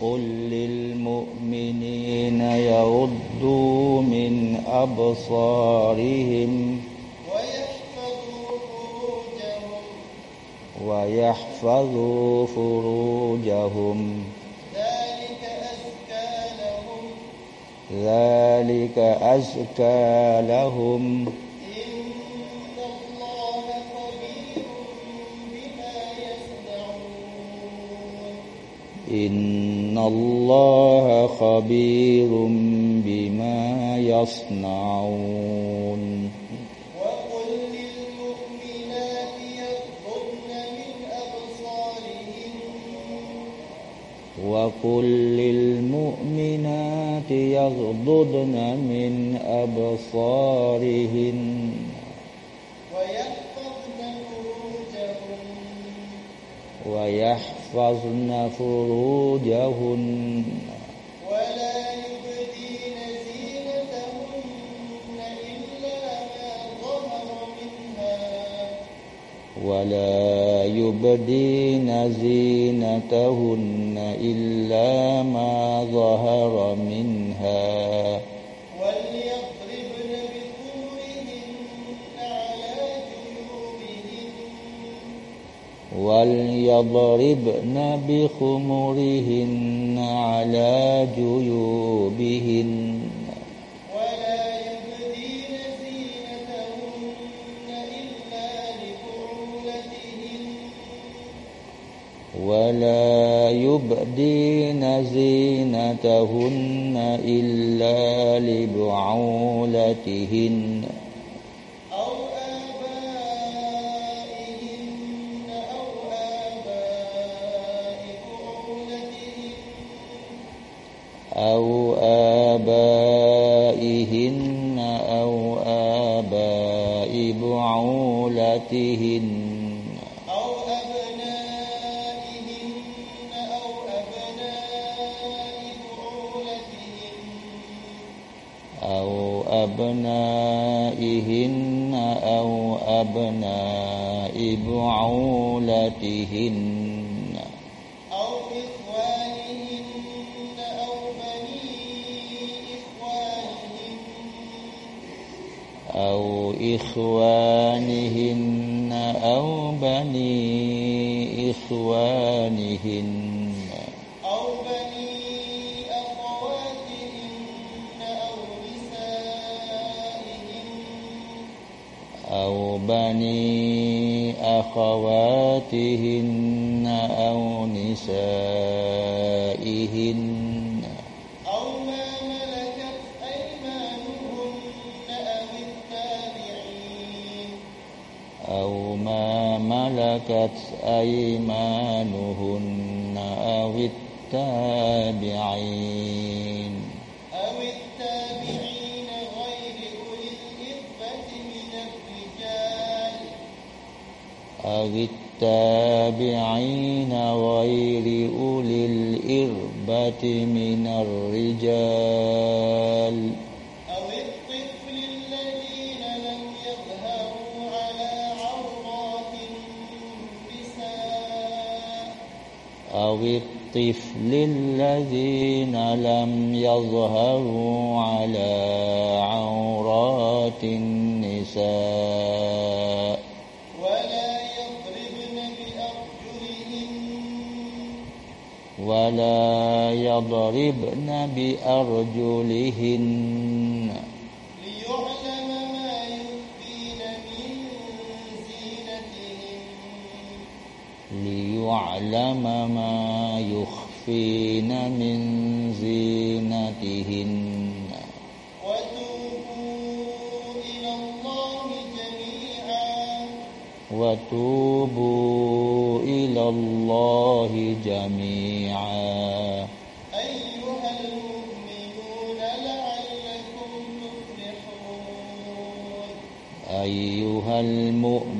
قل للمؤمنين يغضوا من أبصارهم ويحفظوا فروجهم ذلك أزكى لهم ذلك أزكى لهم إن الله خبير بما يصنعون وقل للمؤمنات يغضضن من أبصارهن وقل للمؤمنات يغضضن من أبصارهن ويحفظن فروجهن ويحفظن فروجهن ولا يبدين زينتهن إلا ما ظهر منها ولا يبدين زينتهن إلا ما ظهر منها وليضربن بخمرهن على جيوبهن. ولا يبدين زينتهن إلا لبعولتهن. ولا يبدين زينتهن إلا لبعولتهن أو آبائهن أو آباء بعولتهن. أو أبنائهن أو أبناء بعولتهن. أو إخوانهن أو بني إخوانهن. أو بني أخواتهن أو نسائهن. أو بني أخواتهن أو نسائهن. ملكت أيمانهن أو التابعين. أو التابعين غير أولي الإربة من الرجال. أو التابعين غير أولي الإربة من الرجال. أو الطفل الذين لم يظهروا على عورات النساء. ولا يضربن بأرجلهن. ولا يضربن بأرجلهن. ليعلم ما يخفين من زينتهن. ليعلم ما يخفين من زينتهن وتوبوا إلى الله جميعا وتوبوا إلى الله جميعا أيها المؤمنون لعلكم تفلحون أيها المؤمنون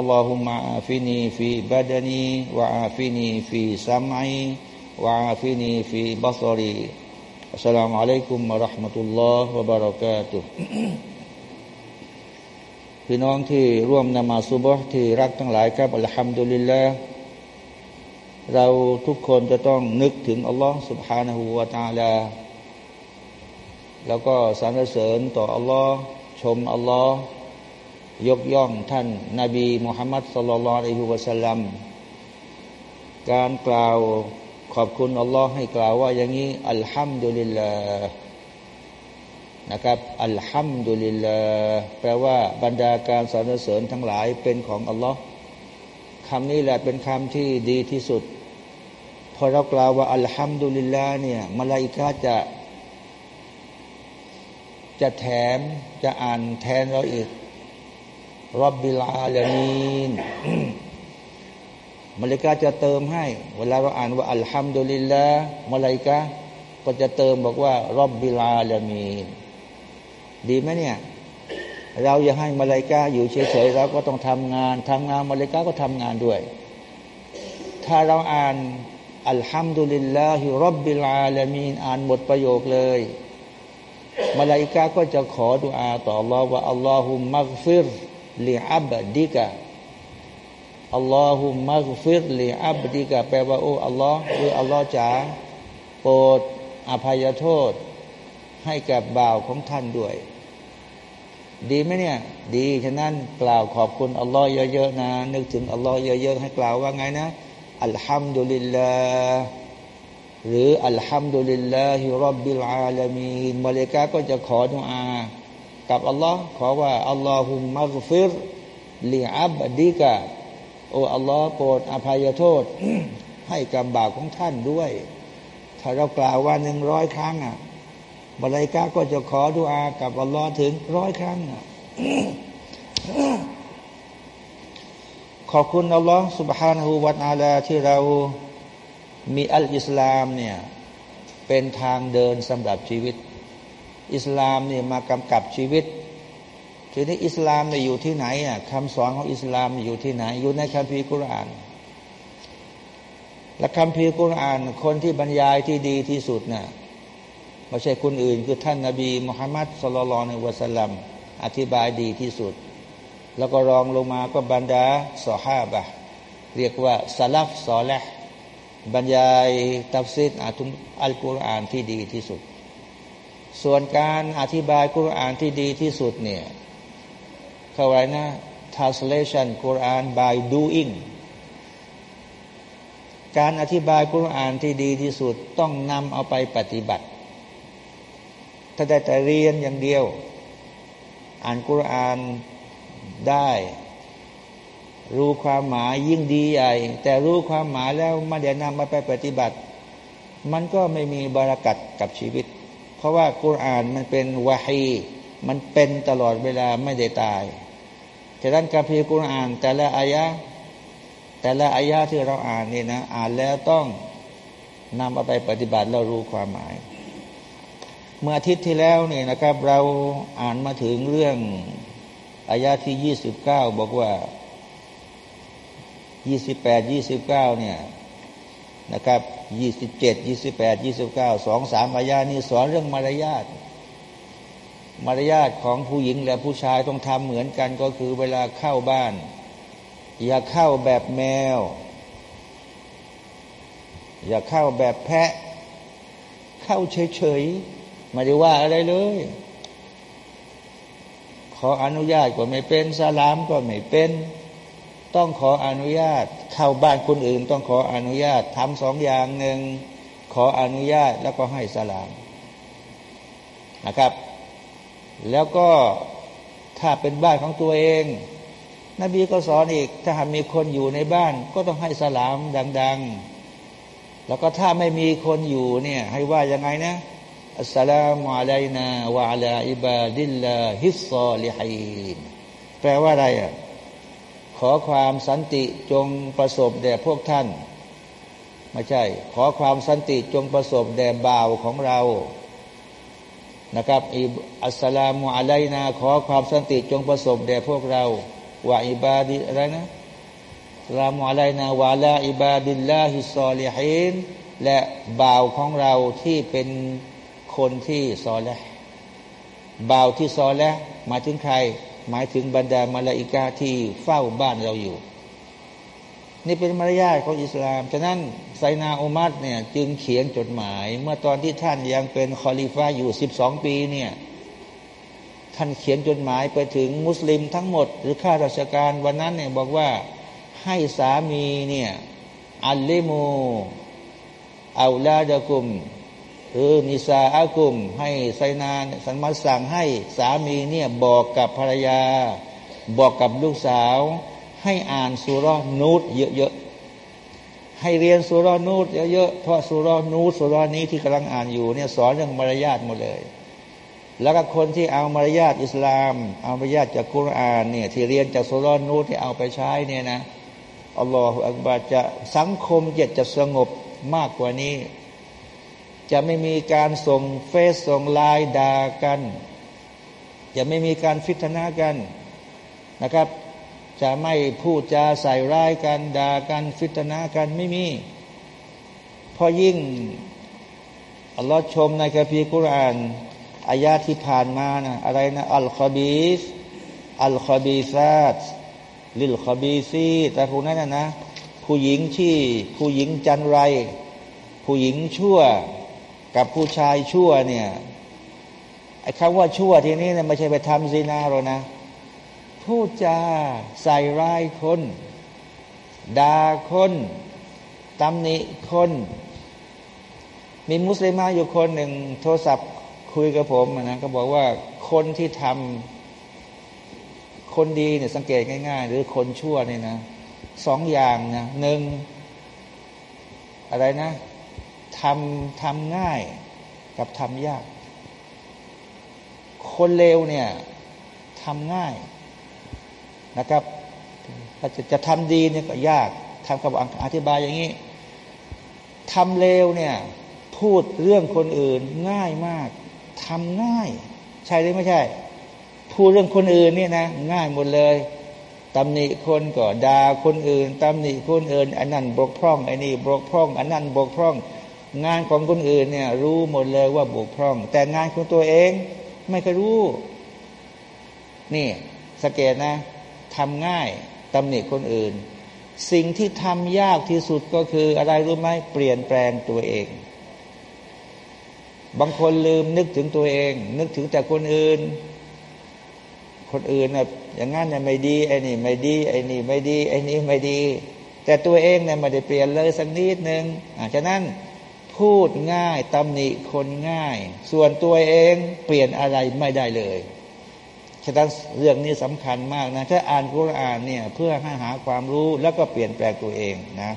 اللهم عافني في بدني وعافني في سمعي وعافني في بصري السلام عليكم ورحمة الله وبركاته พี่น้องที่ร่วมนมาสุบฮ์ที่รักทั้งหลายครับอัลฮัมดุลิลละเราทุกคนจะต้องนึกถึงอัลลอฮ์ سبحانه และ تعالى แล้วก็สรรเสริญต่ออัลลอฮ์ชมอัลลอฮ์ ยกย่องท่านนาบีมุฮัมมัดสุลลัลอะลัยฮิวะสัลลัมการกล่าวขอบคุณอัลลอฮ์ให้กล่าวว่าอย่างนี้อัลฮัมดุลิลลาห์นะครับอัลฮัมดุลิลลาห์แปลว่าบรรดาการสรรเสริญทั้งหลายเป็นของอัลลอฮ์คำนี้แหละเป็นคำที่ดีที่สุด พอเรากล่าวว่าอัลฮัมดุลิลลาห์เนี่ยมาลาอิกาจะจะแถมจะอ่านแทนเราอีก รับบิลาลามีนมาลิกาจะเติมให้ เวลาเราอ่านว่าอัลฮัมดุลิลละมาลิกาก็จะเติมบอกว่ารับบิลาลามีนดีไหมเนี่ย เราอยากให้มาลิกาอยู่เฉยๆเราก็ต้องทำงานทำงานมาลิกาก็ทำงานด้วย ถ้าเราอ่านالحمد لله رب العالمين อ่านหมดประโยคเลยมาลาอิกาก็จะขอดุอาต่อ อัลลอฮ์ ว่าاللهم اغفر لعبدك اللهم اغفر لعبدك แปลว่าโอ้อัลลอฮ์หรืออัลลอฮ์จ๋าโปรดอภัยโทษ ให้กับบ่าวของท่านด้วย ดีไหมเนี่ย ดีฉะนั้นกล่าวขอบคุณอัลลอฮ์เยอะๆนะ นึกถึงอัลลอฮ์เยอะๆให้กล่าวว่าไงนะอัลฮัมดุลิลลาห์หรืออัลฮัมดุลิลลาฮิรับบิลอาลามีนมาเลกาก็จะขอดุอา กับอัลลอฮ์ขอว่าอัลลอฮุมักฟิรลิอับดีกะโอ้อัลลอฮ์โปรดอภัยโทษ ให้กับบาปของท่านด้วย ถ้าเรากล่าวว่าหนึ่งร้อยครั้งอ่ะมาเลกาก็จะขอดุอา กับอัลลอฮ์ถึงร้อยครั้งอ่ะขอบคุณอัลลอฮ์ سبحانه และ تعالى ที่เรามีอัลอิสลามเนี่ยเป็นทางเดินสำหรับชีวิต อิสลามเนี่ยมากำกับชีวิตทีนี้อิสลามเนี่ยอยู่ที่ไหนอะคำสอนของอิสลามอยู่ที่ไหน อยู่ในคัมภีร์กุรอาน และคัมภีร์กุรอาน คนที่บรรยายที่ดีที่สุดน่ะไม่ใช่คนอื่น คือท่านนาบีมุฮัมมัดสุลลัลในวะสัลลัมอธิบายดีที่สุด แล้วก็รองลงมาก็บรรดาสอฮาบะเรียกว่าสะลัฟซอและฮ์บรรยายตัฟซีรอัลกุรอานที่ดีที่สุด ส่วนการอธิบายกุรอานที่ดีที่สุดเนี่ยเขาไว้นะ translation กุรอาน by doing การอธิบายกุรอานที่ดีที่สุดต้องนำเอาไปปฏิบัติ ถ้าได้แต่เรียนอย่างเดียว อ่านกุรอานได้ รู้ความหมายยิ่งดีใหญ่ แต่รู้ความหมายแล้วมาเดี๋ยวนำมาไปปฏิบัติ มันก็ไม่มีบารักัดกับชีวิต เพราะว่ากุรอานมันเป็นวาฮีมันเป็นตลอดเวลาไม่ได้ตายฉะนั้นการพิกุรอานแต่ละอายะแต่ละอายะที่เราอ่านนี่นะอ่านแล้วต้องนำเอาไปปฏิบัติแล้วรู้ความหมาย เมื่ออาทิตย์ที่แล้วนี่นะครับ เราอ่านมาถึงเรื่องอายะที่ยี่สิบเก้าบอกว่ายี่สิบแปดยี่สิบเก้าเนี่ยนะครับ ยี่สิบเจ็ดยี่สิบแปดยี่สิบเก้าสองสามอายานี่สอนเรื่องมารยาทมารยาทของผู้หญิงและผู้ชายต้องทำเหมือนกันก็คือเวลาเข้าบ้าน อย่าเข้าแบบแมว อย่าเข้าแบบแพะ เข้าเฉยๆไม่ได้ว่าอะไรเลย ขออนุญาตก็ไม่เป็นสลามก็ไม่เป็น ต้องขออนุญาต เข้าบ้านคนอื่น ต้องขออนุญาตทำสองอย่างหนึ่งขออนุญาตแล้วก็ให้สลามนะครับ แล้วก็ถ้าเป็นบ้านของตัวเอง นบีก็สอนอีก ถ้าหากมีคนอยู่ในบ้าน ก็ต้องให้สลามดัง ๆ แล้วก็ถ้าไม่มีคนอยู่เนี่ยให้ว่ายังไงนะอัสสลามุอะลัยนาวะอะลาอิบาดิลลาฮิสซอลิฮีนแปลว่าอะไรอะ ขอความสันติจงประสบแด่พวกท่าน ไม่ใช่ ขอความสันติจงประสบแด่บ่าวของเรานะครับالسلام علينا ขอความสันติจงประสบแด่พวกเราوعباد อะไรนะالسلام علينا وعلى عباد الله الصالحين และบ่าวของเราที่เป็นคนที่ซอและฮ์ บ่าวที่ซอและฮ์หมายถึงใคร หมายถึงบรรดามาลาอิกาที่เฝ้าบ้านเราอยู่ นี่เป็นมารยาทของอิสลาม ฉะนั้นไซยิดินาอุมัรเนี่ยจึงเขียนจดหมาย เมื่อตอนที่ท่านยังเป็นคอลิฟ้าอยู่สิบสองปีเนี่ยท่านเขียนจดหมายไปถึงมุสลิมทั้งหมด หรือข้าราชการวันนั้นเนี่ยบอกว่าให้สามีเนี่ยอัลเลมูอาลาดะกุม เออนิซาอากุม ให้ไซนาสันมาสั่งให้สามีเนี่ยบอกกับภรรยา บอกกับลูกสาว ให้อ่านสุรนูตเยอะๆให้เรียนสุรนูตเยอะๆเพราะสุรนูตสุรนี้ที่กำลังอ่านอยู่เนี่ยสอนเรื่องมารยาทหมดเลย แล้วก็คนที่เอามารยาทอิสลาม เอามารยาทจากกุรานเนี่ยที่เรียนจากสุรนูตที่เอาไปใช้เนี่ยนะอัลลอฮฺอักบารจะสังคมจะจะสงบมากกว่านี้ จะไม่มีการส่งเฟซส่งไลน์ด่ากัน จะไม่มีการฟิตนากันนะครับ จะไม่พูดจาใส่ร้ายกันด่ากันฟิตนากันไม่มี พอยิ่งอัลลอฮ์ชมในคัมภีร์กุรานอายาที่ผ่านมานะอะไรนะالخبيث الخبيثات للخبيثين แต่พวกนั้นนะนะผู้หญิงที่ผู้หญิงจันไร ผู้หญิงชั่ว กับผู้ชายชั่วเนี่ยไอ้คำว่าชั่วทีนี้เนี่ยไม่ใช่ไปทำزناหรอกนะพูดจาใส่ร้ายคนด่าคนตำหนิคน มีมุสลิมาอยู่คนหนึ่งโทรศัพท์คุยกับผมนะก็บอกว่าคนที่ทำคนดีเนี่ยสังเกตง่าย ๆ หรือคนชั่วเนี่ยนะสองอย่างนะหนึ่งอะไรนะ ทำทำง่ายกับทำยาก คนเลวเนี่ยทำง่ายนะครับถ้าจะจะทำดีเนี่ยก็ยากทำคำอธิบายอย่างนี้ทำเลวเนี่ยพูดเรื่องคนอื่นง่ายมากทำง่าย ใช่หรือไม่ใช่ พูดเรื่องคนอื่นเนี่ยนะง่ายหมดเลยตำหนิคนก็ด่าคนอื่นตำหนิคนอื่นอันนั้นบกพร่องไอ้นี่บกพร่องอันนั้นบกพร่อง งานของคนอื่นเนี่ยรู้หมดเลยว่าบกพร่อง แต่งานของตัวเองไม่เคยรู้ นี่สเกตนะทำง่ายตำหนิคนอื่น สิ่งที่ทำยากที่สุดก็คืออะไรรู้ไหมเปลี่ยนแปลงตัวเอง บางคนลืมนึกถึงตัวเอง นึกถึงแต่คนอื่น คนอื่นนะอย่างงั้นเนี่ยไม่ดีไอ้นี่ไม่ดีไอ้นี่ไม่ดีไอ้นี่ไม่ดี แต่ตัวเองเนี่ยไม่ได้เปลี่ยนเลยสักนิดหนึ่งอาฉะนั้น พูดง่ายตำหนิคนง่าย ส่วนตัวเองเปลี่ยนอะไรไม่ได้เลยฉะนั้นเรื่องนี้สำคัญมากนะถ้าอ่านกุรอานเนี่ยเพื่อให้หาความรู้แล้วก็เปลี่ยนแปลงตัวเองนะ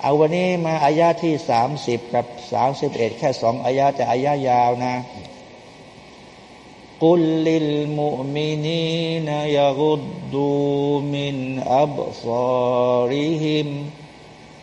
เอาวันนี้มาอายาที่สามสิบกับสามสิบเอ็ดแค่สองอายาแต่อายายาวนะกุลลิลมุมินีนยากุดดูมินอับซาริฮิม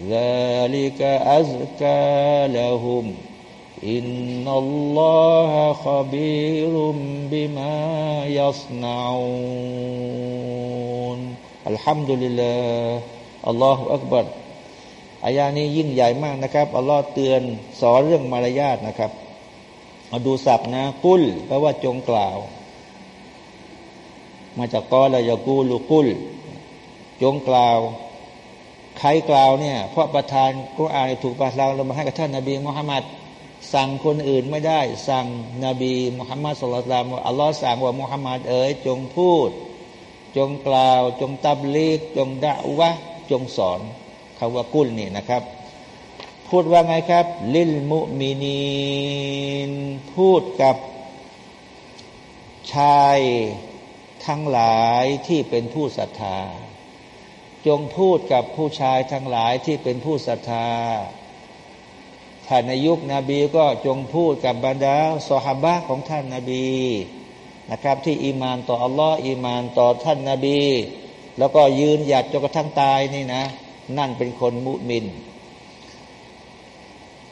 ذَلِكَ أَزْكَى لَهُمْ إِنَّ اللَّهَ خَبِيرٌ بِمَا يَصْنَعُونَ الحمد للهอัลลอฮฺอักบัรอายานี้ยิ่งใหญ่มากนะครับอัลลอฮ์เตือนสอนเรื่องมารยาทนะครับเอาดูศัพท์นะกุลแปลว่าจงกล่าว มาจากกอลายากูลูกุล จงกล่าว ใครกล่าวเนี่ยเพราะประธานกุรอานถูกประทานเรามาให้กับท่านนาบีมุฮัมมัดสั่งคนอื่นไม่ได้ สั่งนบีมุฮัมมัดสุลตามอัลลอฮ์สั่งว่ามุฮัมมัดเอ๋ยจงพูด จงกล่าว จงตับลีก จงด่าวะจงสอนคาว่ากุลนี่นะครับ พูดว่าไงครับ ลิลมุมินีนพูดกับชายทั้งหลายที่เป็นผู้ศรัทธา จงพูดกับผู้ชายทั้งหลายที่เป็นผู้ศรัทธาถ้าในยุคนบีก็จงพูดกับบรรดาสหบะของท่านนาบีนะครับ ที่อีมานต่ออัลลอฮ์อีมานต่อท่านนาบี แล้วก็ยืนหยัดจนกระทั่งตายนี่นะ นั่นเป็นคนมุมิน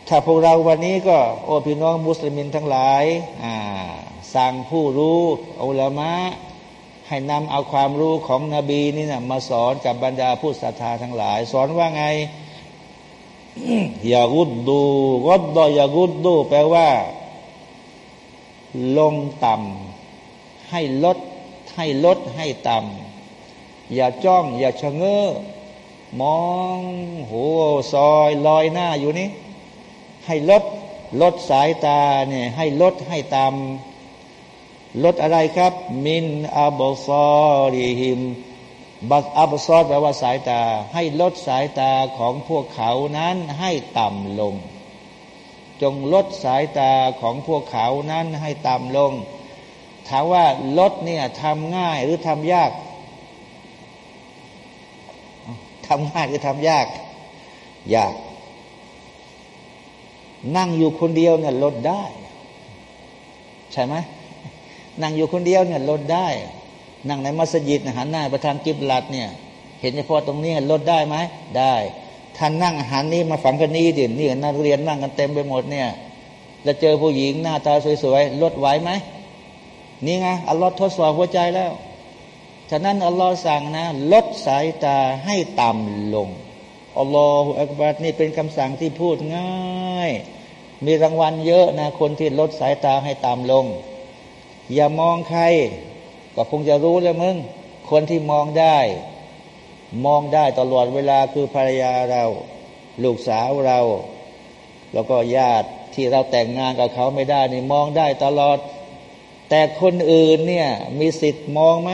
ถ้าพวกเราวันนี้ก็ โอพี่น้องมุสลิมินทั้งหลายอ่าสั่งผู้รู้อัลามะ ให้นำเอาความรู้ของนบีนี่นะมาสอนกับบรรดาผู้ศรัทธาทั้งหลาย สอนว่าไงอย่ากุดดูกดดอย่ากุดดู แปลว่า ลงต่ำให้ลด ให้ลดให้ต่ำอย่าจ้อง อย่าชะเง้อมองโหซอยลอยหน้าอยู่นี่ ให้ลด ลดสายตาเนี่ยให้ลดให้ตาม ลดอะไรครับ มินอับซอริหิมบักอับซอดแปลว่าสายตา ให้ลดสายตาของพวกเขานั้นให้ต่ำลง จงลดสายตาของพวกเขานั้นให้ต่ำลง ถามว่าลดเนี่ยทำง่ายหรือทำยากทำง่ายหรือทำยาก ยาก นั่งอยู่คนเดียวเนี่ยลดได้ ใช่ไหม นั่งอยู่คนเดียวเนี่ยลดได้ นั่งในมัสยิดหันหน้าไปทางกิบลัดเนี่ยเห็นเฉพาะตรงนี้ลดได้ไหมได้ท่านนั่งหันนี้มาฝังกันนี้ดินี่นักเรียนนั่งกันเต็มไปหมดเนี่ยแล้วเจอผู้หญิงหน้าตาสวยๆลดไหวไหมนี่ไงอัลลอฮ์ทดสอบหัวใจแล้วฉะนั้นอัลลอฮ์สั่งนะ ลดสายตาให้ต่ำลงอัลลอฮฺอักบัดนี่เป็นคำสั่งที่พูดง่าย มีรางวัลเยอะนะคนที่ลดสายตาให้ต่ำลง อย่ามองใคร ก็คงจะรู้แล้วมึง คนที่มองได้ มองได้ตลอดเวลาคือภรรยาเรา ลูกสาวเรา แล้วก็ญาติที่เราแต่งงานกับเขาไม่ได้นี่มองได้ตลอด แต่คนอื่นเนี่ย มีสิทธิ์มองไหม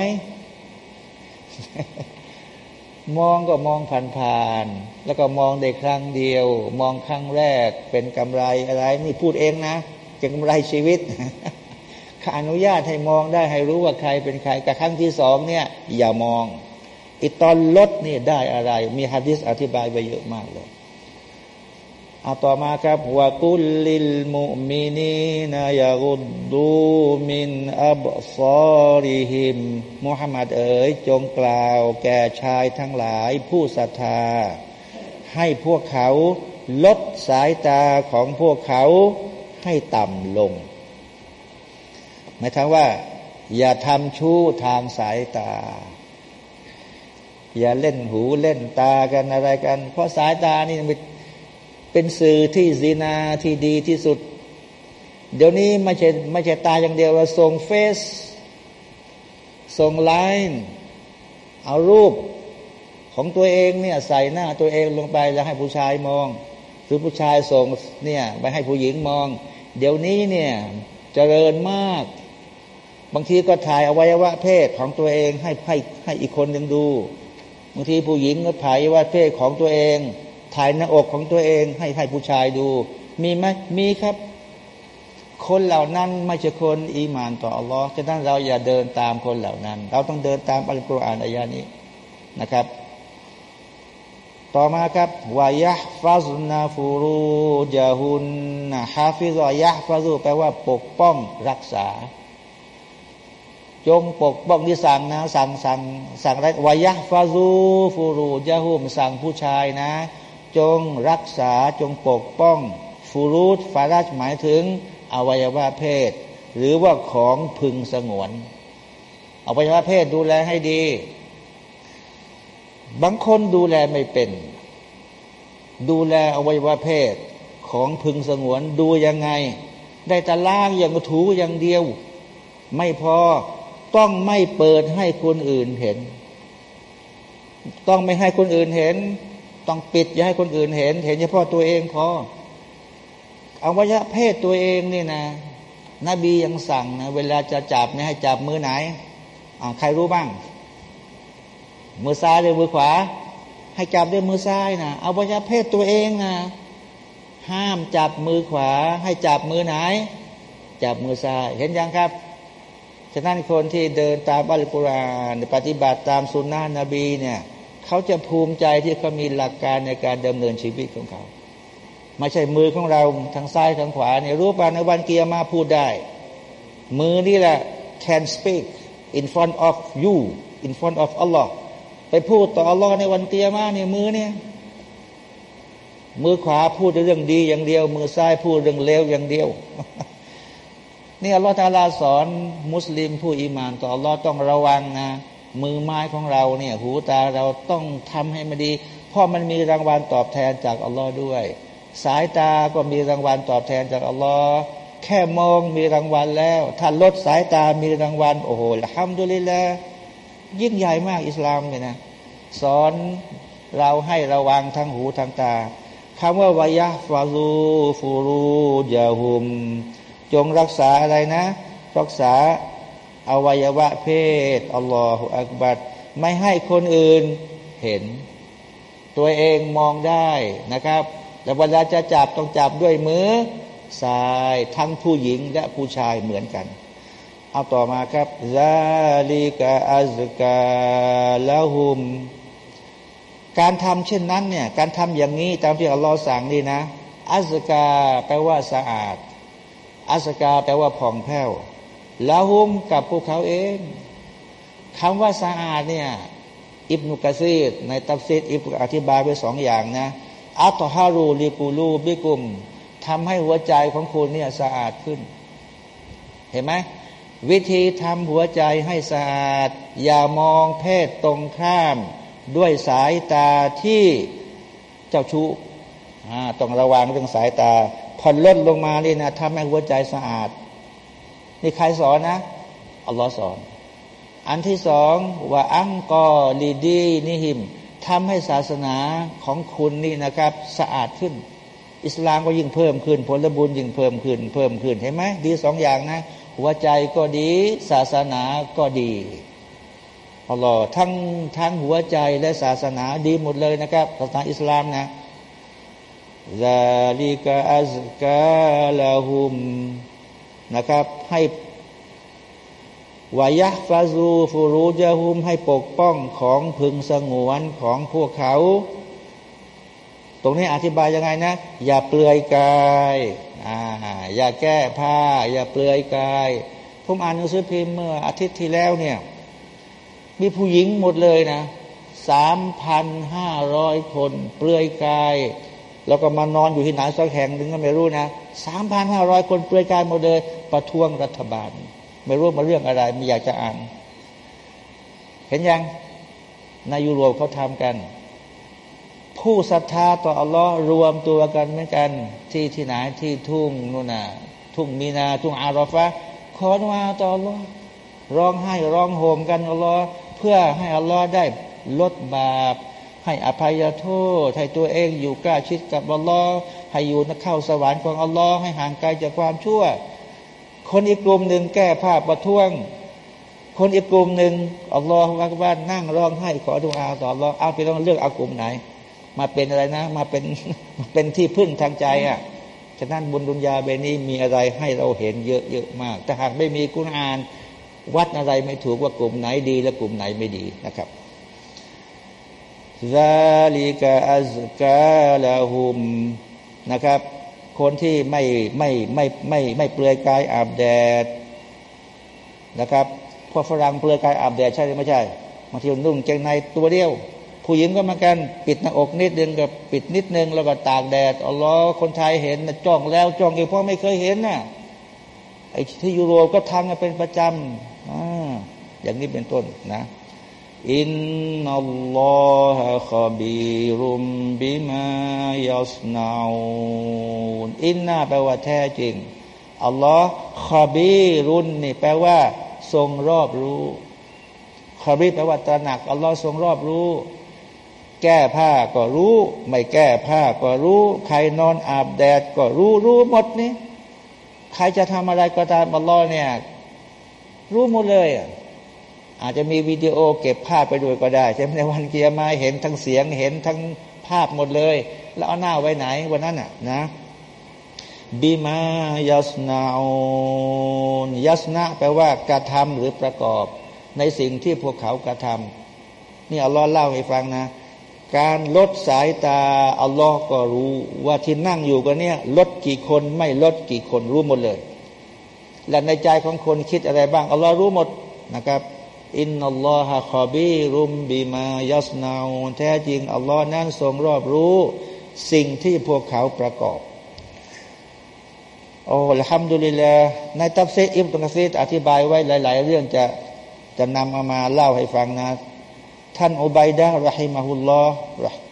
มองก็มองผ่านๆแล้วก็มองได้ครั้งเดียว มองครั้งแรกเป็นกำไรอะไร นี่พูดเองนะจะกำไรชีวิต อนุญาตให้มองได้ให้รู้ว่าใครเป็นใครกับครั้งที่สองเนี่ยอย่ามองอีตอนลดนี่ได้อะไร มีฮะดิษอธิบายไปเยอะมากเลยเอาต่อมาครับว่ากุลลิลมุมินีนายาุดดูมินอับซอริหิมมุฮัมมัดเอ๋ยจงกล่าว แก่ชายทั้งหลายผู้ศรัทธา ให้พวกเขาลดสายตาของพวกเขาให้ต่ำลง หมายถึงว่า อย่าทำชู้ทางสายตา อย่าเล่นหูเล่นตากันอะไรกัน เพราะสายตานี่เป็นสื่อที่ซีนาที่ดีที่สุด เดี๋ยวนี้ไม่ใช่ไม่ใช่ตาอย่างเดียวเราส่งเฟซส่งไลน์เอารูปของตัวเองเนี่ยใส่หน้าตัวเองลงไปแล้วให้ผู้ชายมอง หรือผู้ชายส่งเนี่ยไปให้ผู้หญิงมอง เดี๋ยวนี้เนี่ยจเจริญมาก บางทีก็ถ่ายอวัยวะเพศของตัวเองให้ให้ให้อีกคนหนึ่งดู บางทีผู้หญิงก็ถ่ายอวัยวะเพศของตัวเอง ถ่ายหน้าอกของตัวเอง ให้ให้ผู้ชายดู มีไหมมีครับ คนเหล่านั้นไม่ใช่คนอีมานต่ออัลลอฮ์ฉะนั้นเราอย่าเดินตามคนเหล่านั้น เราต้องเดินตามอัลกุรอานอายานี้นะครับ ต่อมาครับวายะฟาซุนาฟูรูจาฮุนนะฮาฟิซอยะฟาซูแปลว่าปกป้องรักษา จงปกป้องที่สั่งนะสั่งสั่งสั่งอะไรวายะฟาซูฟูรูยะฮุมสั่งผู้ชายนะ จงรักษาจงปกป้อง ฟูรูดฟาราชหมายถึง อวัยวะเพศ หรือว่าของพึงสงวน อวัยวะเพศดูแลให้ดี บางคนดูแลไม่เป็น ดูแลอวัยวะเพศของพึงสงวนดูยังไง ได้แต่ล่างอย่างถูอย่างเดียว ไม่พอ ต้องไม่เปิดให้คนอื่นเห็น ต้องไม่ให้คนอื่นเห็น ต้องปิดอย่าให้คนอื่นเห็น เห็นเฉพาะตัวเองพออวัยวะเพศตัวเองนี่นะ นบียังสั่งนะเวลาจะจับเนี่ยให้จับมือไหนใครรู้บ้าง มือซ้ายหรือมือขวา ให้จับด้วยมือซ้ายนะอวัยวะเพศตัวเองนะห้ามจับมือขวา ให้จับมือไหน จับมือซ้าย เห็นยังครับ ฉะนั้นคนที่เดินตามอัลกุรอานปฏิบัติตามสุนนะนบีเนี่ยเขาจะภูมิใจที่เขามีหลักการในการดำเนินชีวิตของเขาไม่ใช่มือของเราทางซ้ายทางขวาเนี่ยรู้ป่ะในวันเกียร์มาพูดได้ มือนี่แหละ can speak in front of you in front of Allah ไปพูดต่อ Allah ในวันเกียร์มาเนี่ยมือเนี่ยมือขวาพูดเรื่องดีอย่างเดียว มือซ้ายพูดเรื่องเลวอย่างเดียว นี่อัลลอฮฺตาลาสอนมุสลิมผู้อิมานต่ออัลลอฮ์ต้องระวังนะ มือไม้ของเราเนี่ยหูตาเราต้องทำให้มันดี เพราะมันมีรางวัลตอบแทนจากอัลลอฮ์ด้วย สายตาก็มีรางวัลตอบแทนจากอัลลอฮ์แค่มองมีรางวัลแล้ว ถ้าลดสายตามีรางวัลโอ้โหละฮัมดุลิลละยิ่งใหญ่มากอิสลามเนี่ยนะสอนเราให้ระวังทั้งหูทั้งตาคำว่าวายะฟาลูฟูรูยาหุม จงรักษาอะไรนะ รักษาอวัยวะเพศอัลลอฮฺอักบัดไม่ให้คนอื่นเห็น ตัวเองมองได้นะครับ แต่เวลาจะจับต้องจับด้วยมือซ้ายทั้งผู้หญิงและผู้ชายเหมือนกัน เอาต่อมาครับซาลิกาอัซกาลาหุม การทำเช่นนั้นเนี่ยการทำอย่างนี้ตามที่อัลลอฮ์สั่งนี่นะอัสกาแปลว่าสะอาด อัสกาแปลว่าผ่องแผ้วละหุมกับพวกเขาเองคำว่าสะอาดเนี่ยอิบนุกะซีดในตัฟซีดอิบอธิบายไว้สองอย่างนะอัตฮารูลีกูลูบิกุมทำให้หัวใจของคุณเนี่ยสะอาดขึ้น เห็นไหมวิธีทำหัวใจให้สะอาด อย่ามองเพศตรงข้าม ด้วยสายตาที่เจ้าชู้ต้องระวังเรื่องสายตา ผ่อนลดลงมานี่นะทำให้หัวใจสะอาด นี่ใครสอนนะ อัลลอฮ์สอน อันที่สองว่าอังกอลีดีนิหิมทำให้ศาสนาของคุณนี่นะครับ สะอาดขึ้น อิสลามก็ยิ่งเพิ่มขึ้น ผลบุญยิ่งเพิ่มขึ้น เพิ่มขึ้นเห็นไหมดีสองอย่างนะ หัวใจก็ดี ศาสนาก็ดีอัลลอฮ์ทั้งทั้งหัวใจและศาสนาดีหมดเลยนะครับศาสนาอิสลามนะ ซาลิกาอัซกาลาหุมนะครับ ให้วายะฟาซูฟูรูจาหุมให้ปกป้องของพึงสงวนของพวกเขา ตรงนี้อธิบายยังไงนะ อย่าเปลือยกายอ่าอย่าแก้ผ้า อย่าเปลือยกาย ผมอ่านหนังสือพิมพ์เมื่ออาทิตย์ที่แล้วเนี่ย มีผู้หญิงหมดเลยนะสามพันห้าร้อยคน เปลือยกาย แล้วก็มานอนอยู่ที่ไหนสักแห่งหนึ่งก็ไม่รู้นะสามพันห้าร้อยคนเปลือยกายหมดเลยประท้วงรัฐบาล ไม่รู้มาเรื่องอะไรไม่อยากจะอ่าน เห็นยังในยุโรปเขาทำกัน ผู้ศรัทธาต่ออัลลอฮ์รวมตัวกันเหมือนกัน ที่ที่ไหนที่ทุ่งนู่นน่ะทุ่งมีนาทุ่งอารอฟะขอมาต่ออัลลอฮ์ร้องไห้ร้องโหมกันอัลลอฮ์เพื่อให้อัลลอฮ์ได้ลดบาป ให้อภัยโทษให้ตัวเองอยู่กล้าชิดกับอัลลอฮ์ให้อยู่นเข้าสวรรค์ของอัลลอฮ์ให้ห่างไกลจากความชั่ว คนอีกกลุ่มหนึ่งแก้ผ้าประท้วง คนอีกกลุ่มหนึ่งอัลลอฮ์ว่าว่านั่งร้องไห้ขอดุอาต่ออัลลอฮ์เอาไปต้องเลือกเอากลุ่มไหน มาเป็นอะไรนะ มาเป็นเป็นที่พึ่งทางใจอะฉะนั้นบุญดุนยาเบนี้มีอะไรให้เราเห็นเยอะเยอะมาก แต่หากไม่มีกุณอาน วัดอะไรไม่ถูกว่ากลุ่มไหนดีและกลุ่มไหนไม่ดีนะครับ ซาลิกาอัซกาลาหุมนะครับ คนที่ไม่ไม่ไม่ไม่ไม่เปลือยกายอาบแดดนะครับพวกฝรั่งเปลือยกายอาบแดดใช่หรือไม่ใช่บางทีนุ่งเกงในตัวเดียว ผู้หญิงก็มือนกันปิดหน้าอกนิดนึงกับปิดนิดนึงแล้วก็ตากแดดอัลลอคนไทยเห็นนะจ้องแล้วจ้องอีกเพราะไม่เคยเห็นน่ะไอ้ที่ยุโรปก็ทำกันเป็นประจำอ่าอย่างนี้เป็นต้นนะ อินนัลลอฮะขบีรุมบิมายัสนาอูนอินนาแปลว่าแท้จริง อัลลอฮ์ขบีรุนนี่แปลว่า ทรงรอบรู้ขบีแปลว่าตระหนัก อัลลอฮ์ทรงรอบรู้ แก้ผ้าก็รู้ ไม่แก้ผ้าก็รู้ ใครนอนอาบแดดก็รู้รู้หมดนี่ใครจะทำอะไรก็ตามอัลลอฮ์เนี่ย รู้หมดเลยอ อาจจะมีวิดีโอเก็บภาพไปด้วยก็ได้ใช่ไหมในวันเกียร์มาเห็นทั้งเสียงเห็นทั้งภาพหมดเลย แล้วเอาหน้าไว้ไหนวันนั้นอะนะบิมายัสนาอนยัสนะแปลว่ากระทำหรือประกอบ ในสิ่งที่พวกเขากระทำนี่อัลลอฮ์เล่าให้ฟังนะ การลดสายตาอัลลอฮ์ก็รู้ว่าที่นั่งอยู่กันเนี่ยลดกี่คนไม่ลดกี่คนรู้หมดเลย และในใจของคนคิดอะไรบ้างอัลลอฮ์รู้หมดนะครับ إن الله خبير بما يصنعونแท้จริง อัลลอฮ์นั้นทรงรอบรู้ สิ่งที่พวกเขาประกอบ الحمد للهในตัฟซีรอิบนุกะซีรอธิบายไว้หลาย ๆ เรื่องจะจะนำมามาเล่าให้ฟังนะ ท่านอุบัยดะรหิมะฮุลลอฮ์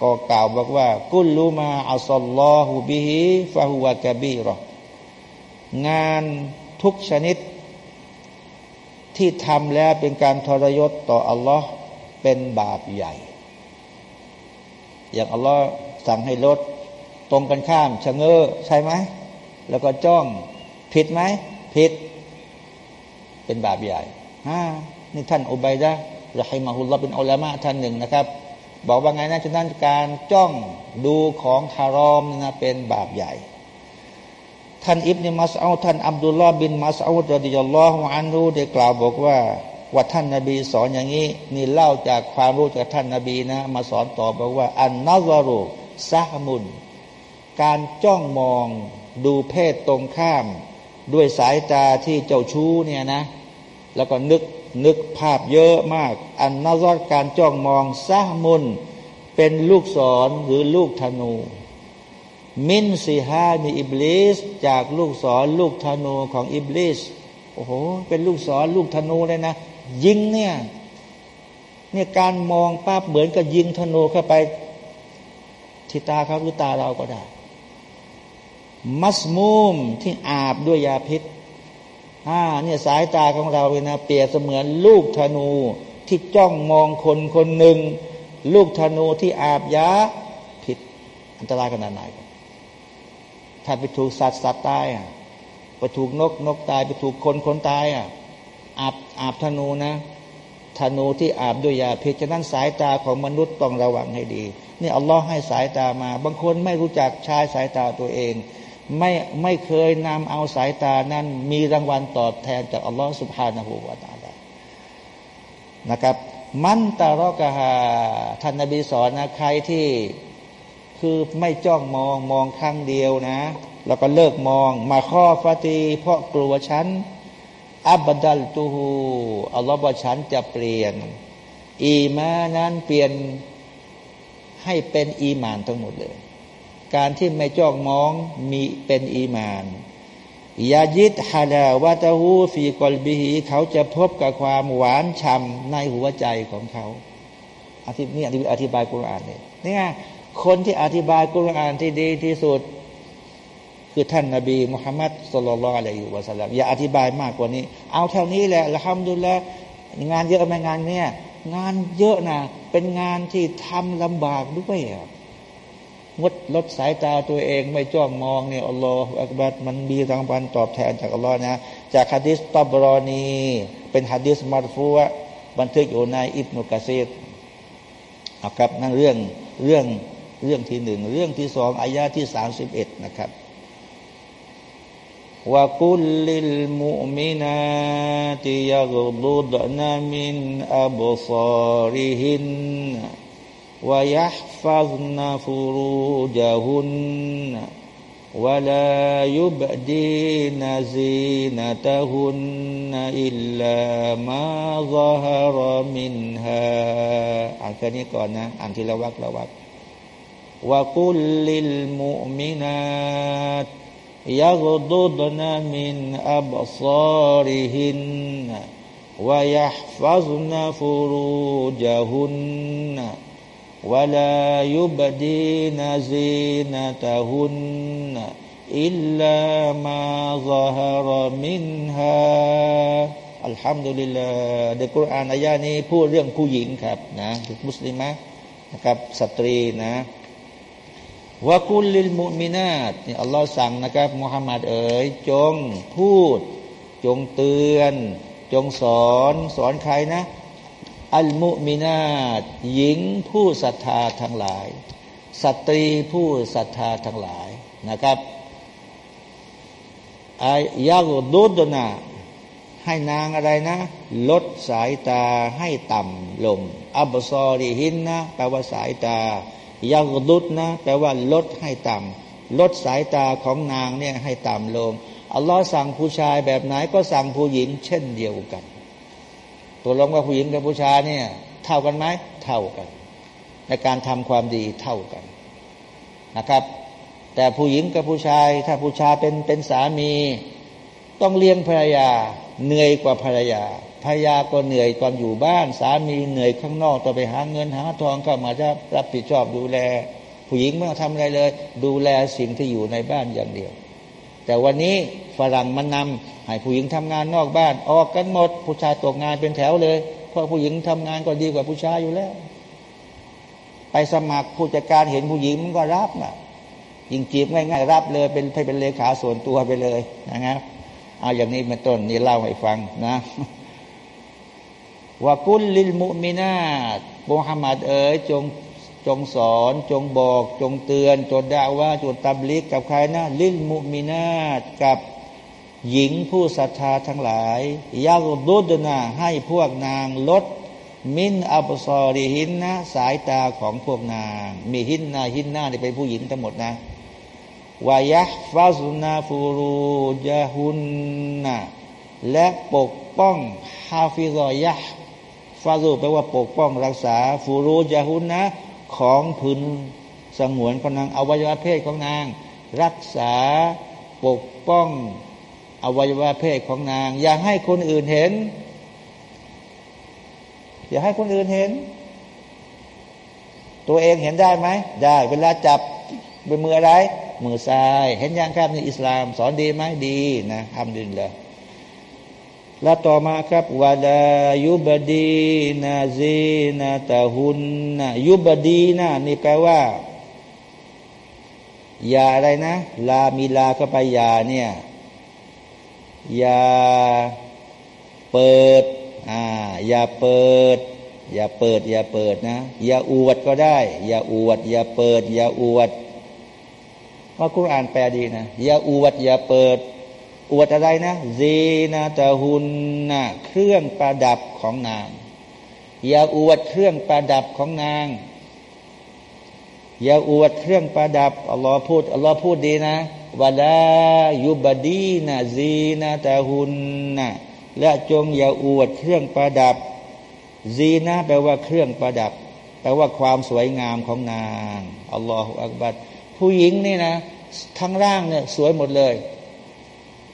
ก็กล่าวบอกว่า กุลูมาอัลลอฮุบิฮิฟะฮุวะกบีรองานทุกชนิด ที่ทำแล้วเป็นการทรยศต่ออัลลอฮ์เป็นบาปใหญ่ อย่างอัลลอฮ์สั่งให้ลดตรงกันข้ามชะเง้อใช่ไหม แล้วก็จ้องผิดไหมผิด เป็นบาปใหญ่ฮ่านี่ท่านอุบัยดะรหิมาฮุลลอเป็นอัลามะท่านหนึ่งนะครับ บอกว่าไงนะฉะนั้นการจ้องดูของฮารอมนะเป็นบาปใหญ่ ท่านอิบนมัสอาท่านอับดุลลอฮ์บินมัสอาดรดิยัลลอฮุอันรูได้กล่าวบอกว่าว่าท่านนาบีสอนอย่างนี้นี่เล่าจากความรู้จากท่านนาบีนะ มาสอนต่อบอกว่า อันนัซารุซาฮมุน การจ้องมองดูเพศตรงข้าม ด้วยสายตาที่เจ้าชู้เนี่ยนะ แล้วก็นึกนึกภาพเยอะมาก อันนัซารการจ้องมองซาฮมุน เป็นลูกศรหรือลูกธนู มินซีฮามีอิบลิสจากลูกศรลูกธนูของอิบลิสโอ้โหเป็นลูกศรลูกธนูเลยนะ ยิงเนี่ยเนี่ยการมองภาพเหมือนกับยิงธนูเข้าไปที่ตาเขาหรือตาเราก็ได้ มัสมูมที่อาบด้วยยาพิษอ่าเนี่ยสายตาของเราเนะเปรียบเสมือนลูกธนูที่จ้องมองคนคนหนึ่ง ลูกธนูที่อาบยาพิษอันตรายขนาดไหน ถ้าไปถูกสัตว์สัตว์ตายอะไปถูกนกนกตายไปถูกคนคนตายอะอาบอาบธนูนะธนูที่อาบด้วยยาพิษฉะนั้นสายตาของมนุษย์ต้องระวังให้ดีนี่อัลลอฮ์ให้สายตามา บางคนไม่รู้จักใช้สายตาตัวเอง ไม่ไม่เคยนำเอาสายตานั้น มีรางวัลตอบแทนจากอัลลอฮ์สุบฮานะฮูวาตาลานะครับ มันตารอกะฮาท่านนบีสอนนะใครที่ คือไม่จ้องมองมองครั้งเดียวนะ แล้วก็เลิกมองมาข้อฟาตีเพราะกลัวฉันอับดัลตูฮูอัลลอฮฺบอกฉันจะเปลี่ยน อีมานั้นเปลี่ยนให้เป็นอีมานทั้งหมดเลย การที่ไม่จ้องมองมีเป็นอีมานยายิดฮาดาวาตาหูฟีกอลบิฮีเขาจะพบกับความหวานฉ่ำในหัวใจของเขา อธิบนี่อธิบายกุรอานเนี่ยนี่ไง คนที่อธิบายกุรอานที่ดีที่สุด คือท่านนาบีมุฮัมมัดสุลลัลอะไรอยู่วะสัลลัมอย่าอธิบายมากกว่านี้ เอาเท่านี้แหละละฮัมดุลละงานเยอะไหมงานเนี้ยงานเยอะนะเป็นงานที่ทำลำบากด้วยงดลดสายตาตัวเองไม่จ้องมองเนี่ยอัลลอฮฺอักบัดมันมีรางวัลตอบแทนจากอัลลอฮ์นะจากฮะดิษตบรอนี เป็นฮะดิษมารฟูวะบันทึกอยู่ในอิบนุกะซีดนะครับนั่งเรื่องเรื่อง เรื่องที่หนึ่งเรื่องที่สองอายาที่สามสิบเอ็ดนะครับว่ากุลิลมุมินาติยกดุดนามินอับซาริหินวายฟ ي ซนาฟูรูจาหุน ولا يبدين زينتهن إلا ما ظهر منها อ่านแค่นี้ก่อนนะอ่านทีละวักละวัก وقل للمؤمنات يغضضن من أبصارهن ويحفظن فروجهن ولا يبدين زينتهن إلا ما ظهر منها อัลฮัมดุลิลลาห์ในกุรอานอายานี้พูดเรื่องผู้หญิงครับนะมุสลิมะนะครับสตรีนะ วกุลลิลมุมินาตนี่อัลลอฮ์สั่งนะครับมุฮัมมัดเอ๋ยจงพูด จงเตือน จงสอน สอนใครนะ อัลมุมินาตหญิงผู้ศรัทธาทั้งหลาย สตรีผู้ศรัทธาทั้งหลายนะครับอายาดุดนาให้นางอะไรนะ ลดสายตาให้ต่ำลง อับซอรีหินนะแปลว่าสายตา ยาดุดนะแปลว่าลดให้ต่ำลดสายตาของนางเนี่ยให้ต่ำลงอัลลอฮ์สั่งผู้ชายแบบไหนก็สั่งผู้หญิง เช่นเดียวกันตัวลงว่าผู้หญิงกับผู้ชายเนี่ย เท่ากันไหมเท่ากัน ในการทำความดีเท่ากันนะครับ แต่ผู้หญิงกับผู้ชาย ถ้าผู้ชายเป็นเป็นสามี ต้องเลี้ยงภรรยาเหนื่อยกว่าภรรยา ภรรยาก็เหนื่อยตอนอยู่บ้าน สามีเหนื่อยข้างนอกต้องไปหาเงินหาทองเข้ามาจะรับผิดชอบดูแล ผู้หญิงไม่ต้องทำอะไรเลย ดูแลสิ่งที่อยู่ในบ้านอย่างเดียว แต่วันนี้ฝรั่งมันนำให้ผู้หญิงทำงานนอกบ้าน ออกกันหมด ผู้ชายตกงานเป็นแถวเลย เพราะผู้หญิงทำงานก็ดีกว่าผู้ชายอยู่แล้ว ไปสมัครผู้จัดการเห็นผู้หญิงมันก็รับนะยิงจีบง่ายๆรับเลย เป็นให้เป็นเลขาส่วนตัวไปเลยนะครับเอาอย่างนี้เป็นต้นนี่เล่าให้ฟังนะ ว่ากุลลิลมุมินาตมุฮัมมัดเอ๋ยจงจงสอนจงบอก จงเตือนจงด่าว่าจงตับลิกกับใครนะลิลมุมินาตกับหญิงผู้ศรัทธาทั้งหลายยากดุดนาให้พวกนางลด มินอับซอรีหินนะสายตาของพวกนาง มีหินนาหินนาเนี่เป็นผู้หญิงทั้งหมดนะวายะฟาซุนาฟูรูยาฮุนนะและปกป้องฮาฟิรอยะ ฟาซูแปลว่าปกป้องรักษา ฟูรูยาฮุนนะของพื้นสงวนของนางอวัยวะเพศของนาง รักษาปกป้องอวัยวะเพศของนาง อย่าให้คนอื่นเห็น อย่าให้คนอื่นเห็น ตัวเองเห็นได้ไหมได้ เวลาจับเป็นมืออะไร มือซ้าย เห็นยังครับในอิสลาม สอนดีไหมดีนะทำดีเลย แล้วต่อมาครับวาลายุบดีนาซีนาตาหุนนะยุบดีนะนี่แปลว่า อย่าอะไรนะ ลามีลาก็ไปอย่าเนี่ยอย่าเปิดอ่าอย่าเปิด อย่าเปิด อย่าเปิดนะ อย่าอวดก็ได้ อย่าอวด อย่าเปิด อย่าอวดว่าคุณอ่านแปลดีนะ อย่าอวด อย่าเปิด อวดอะไรนะซีนาตะหุนนะเครื่องประดับของนาง อย่าอวดเครื่องประดับของนาง อย่าอวดเครื่องประดับอัลลอฮ์พูดอัลลอฮ์พูดดีนะวลายุบดีนาซีนาตาหุนนะและจงอย่าอวดเครื่องประดับซีนะแปลว่าเครื่องประดับ แปลว่าความสวยงามของนางอัลลอฮฺอักบัดผู้หญิงนี่นะ ทั้งร่างเนี่ยสวยหมดเลย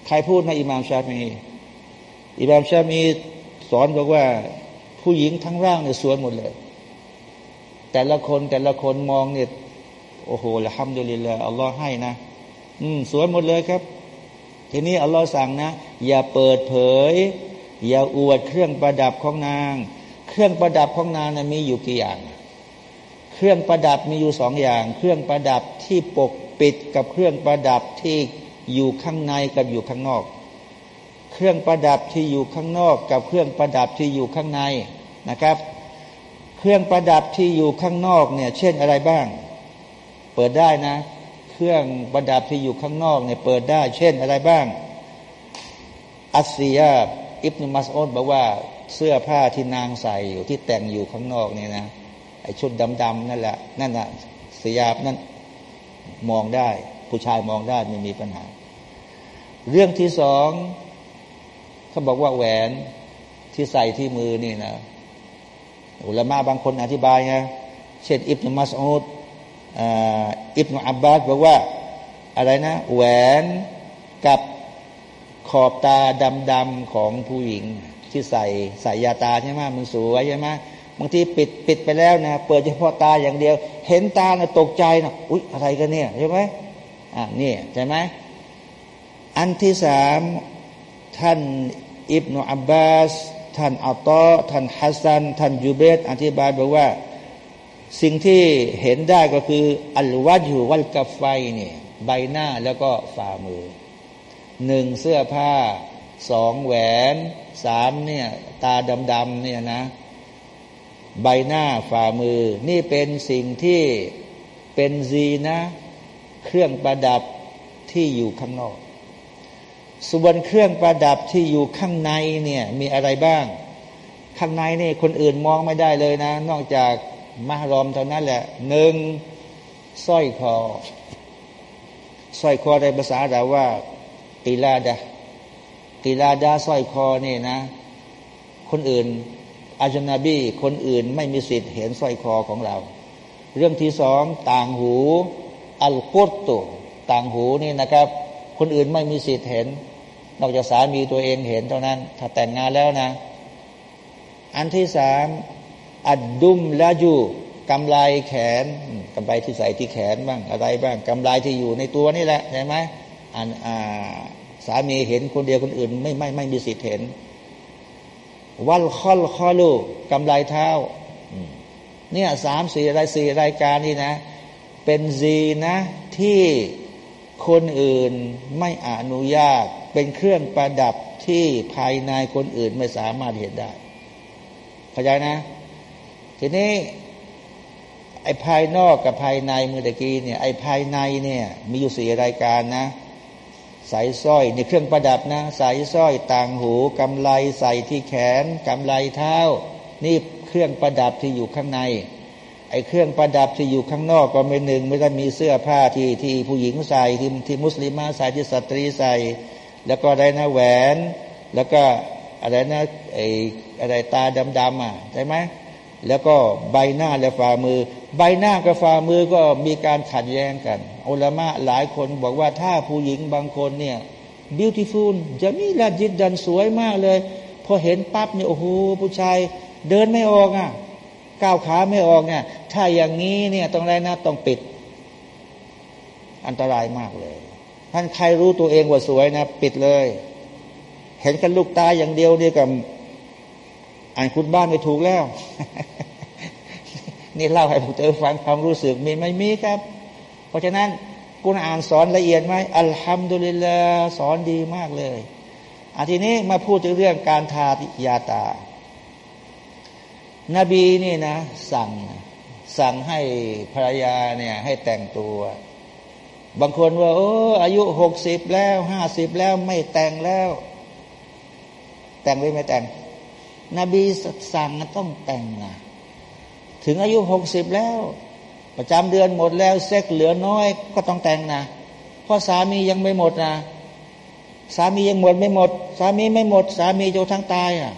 ใครพูดนะอิมามชามีอิมามชามีสอนบอกว่า ผู้หญิงทั้งร่างเนี่ยสวยหมดเลย แต่ละคนแต่ละคนมองเนี่ยโอ้โหละฮัมดุลิลละอัลลอฮ์ให้นะ อืมสวยหมดเลยครับ ทีนี้อัลลอฮ์สั่งนะ อย่าเปิดเผย อย่าอวดเครื่องประดับของนาง เครื่องประดับของนางนะมีอยู่กี่อย่าง เครื่องประดับมีอยู่สองอย่าง เครื่องประดับที่ปกปิดกับเครื่องประดับที่ อยู่ข้างในกับอยู่ข้างนอก เครื่องประดับที่อยู่ข้างนอก กับเครื่องประดับที่อยู่ข้างในนะครับ เครื่องประดับที่อยู่ข้างนอกเนี่ย เช่นอะไรบ้าง เปิดได้นะ เครื่องประดับที่อยู่ข้างนอกเนี่ยเปิดได้ เช่นอะไรบ้างอัสซียาอิบนุมัสอุดบอกว่าเสื้อผ้าที่นางใส่อยู่ที่แต่งอยู่ข้างนอกเนี่ยนะไอชุดดำๆนั่นแหละนั่นน่ะสยาบนั่นมองได้ ผู้ชายมองได้ไม่มีปัญหา เรื่องที่สองเขาบอกว่าแหวนที่ใส่ที่มือนี่นะอุลามะบางคนอธิบายไงเช่น อิบนุมัสอุดอิบนุอับบาสบอกว่าอะไรนะ แหวนกับขอบตาดำๆของผู้หญิง ที่ใส่ใส่ยาตาใช่ไหมมันสวยใช่ไหมบางทีปิดปิดไปแล้วนะเปิดเฉพาะตาอย่างเดียว เห็นตานะตกใจนะอุ๊ยอะไรกันเนี่ยใช่ไหมอ่านี่ใช่ไหม อันที่สามท่านอิบนุอับบาส ท่านอัลตอท่านฮัสซัน ท่านยูเบตอธิบายบอกว่า สิ่งที่เห็นได้ก็คือ อัลวัดอยู่วัลกาไฟเนี่ยใบหน้าแล้วก็ฝ่ามือหนึ่งเสื้อผ้าสองแหวนสามเนี่ยตาดำๆเนี่ยนะ ใบหน้าฝ่ามือ นี่เป็นสิ่งที่เป็นซีนะ เครื่องประดับที่อยู่ข้างนอก ส่วนเครื่องประดับที่อยู่ข้างในเนี่ยมีอะไรบ้าง ข้างในนี่คนอื่นมองไม่ได้เลยนะ นอกจากมารอมเท่านั้นแหละหนึ่งสร้อยคอสร้อยคอในภาษาเราว่ากีลาดากีลาดาสร้อยคอนี่นะ คนอื่นอาจนาบีคนอื่นไม่มีสิทธิ์เห็นสร้อยคอของเรา เรื่องที่สองต่างหูอัลกุตตุต่างหูนี่นะครับ คนอื่นไม่มีสิทธิ์เห็น นอกจากสามีตัวเองเห็นเท่านั้น ถ้าแต่งงานแล้วนะ อันที่สามอัดดุมละยูกำไลแขนกำไลที่ใส่ที่แขนบ้างอะไรบ้างกำไลที่อยู่ในตัวนี่แหละใช่ไหมอันสามีเห็นคนเดียวคนอื่น ไม่ไม่ไม่มีสิทธิ์เห็น วัลคอลคอลูกำไลเท้าเนี่ยสามสี่รายสี่รายการนี่นะ เป็นซีนะที่คนอื่นไม่อนุญาต เป็นเครื่องประดับที่ภายในคนอื่นไม่สามารถเห็นได้เข้าใจนะ ทีนี้ ไอ้ภายนอกกับภายในมือตะกี้เนี่ย ไอ้ภายในเนี่ย มีอยู่สี่รายการนะสายสร้อยในเครื่องประดับนะสายสร้อยต่างหูกำไลใส่ที่แขนกำไลเท้า นี่เครื่องประดับที่อยู่ข้างใน ไอ้เครื่องประดับที่อยู่ข้างนอกก็ไม่หนึ่งไม่ได้มีเสื้อผ้าที่ที่ผู้หญิงใส่ที่ที่มุสลิมใส่ที่สตรีใส่ แล้วก็ได้นะแหวน แล้วก็อะไรนะไอ้อะไรตาดำๆอะใช่ไหมแล้วก็ใบหน้าและฝ่ามือ ใบหน้ากับฝ่ามือก็มีการขัดแย้งกันอุลามะหลายคนบอกว่าถ้าผู้หญิงบางคนเนี่ย beautiful จะมีละจิตดันสวยมากเลย พอเห็นปั๊บเนี่ยโอ้โหผู้ชายเดินไม่ออกอะก้าวขาไม่ออกเนี่ยถ้าอย่างนี้เนี่ยต้องไรนะต้องปิด อันตรายมากเลย ท่านใครรู้ตัวเองว่าสวยนะ ปิดเลย เห็นกันลูกตาอย่างเดียวเนี่ยกับอ่านคุณบ้านไม่ถูกแล้ว นี่เล่าให้พวกเธอฟังความรู้สึกมีไม่มีครับ เพราะฉะนั้นกุณอ่านสอนละเอียดไหมอัลฮัมดุลิลลาสอนดีมากเลยอาทีนี้มาพูดถึงเรื่องการทายาตา นบีนี่นะ สั่งสั่งให้ภรรยาเนี่ยให้แต่งตัว บางคนว่าโอ้อายุหกสิบแล้วห้าสิบแล้วไม่แต่งแล้ว แต่งหรือไม่แต่ง นบีสั่งต้องแต่งนะถึงอายุหกสิบแล้ว ประจำเดือนหมดแล้วเซ็กเหลือน้อยก็ต้องแต่งนะเพราะสามียังไม่หมดนะสามียังหมดไม่หมด สามีไม่หมด สามีจะทั้งตายอะ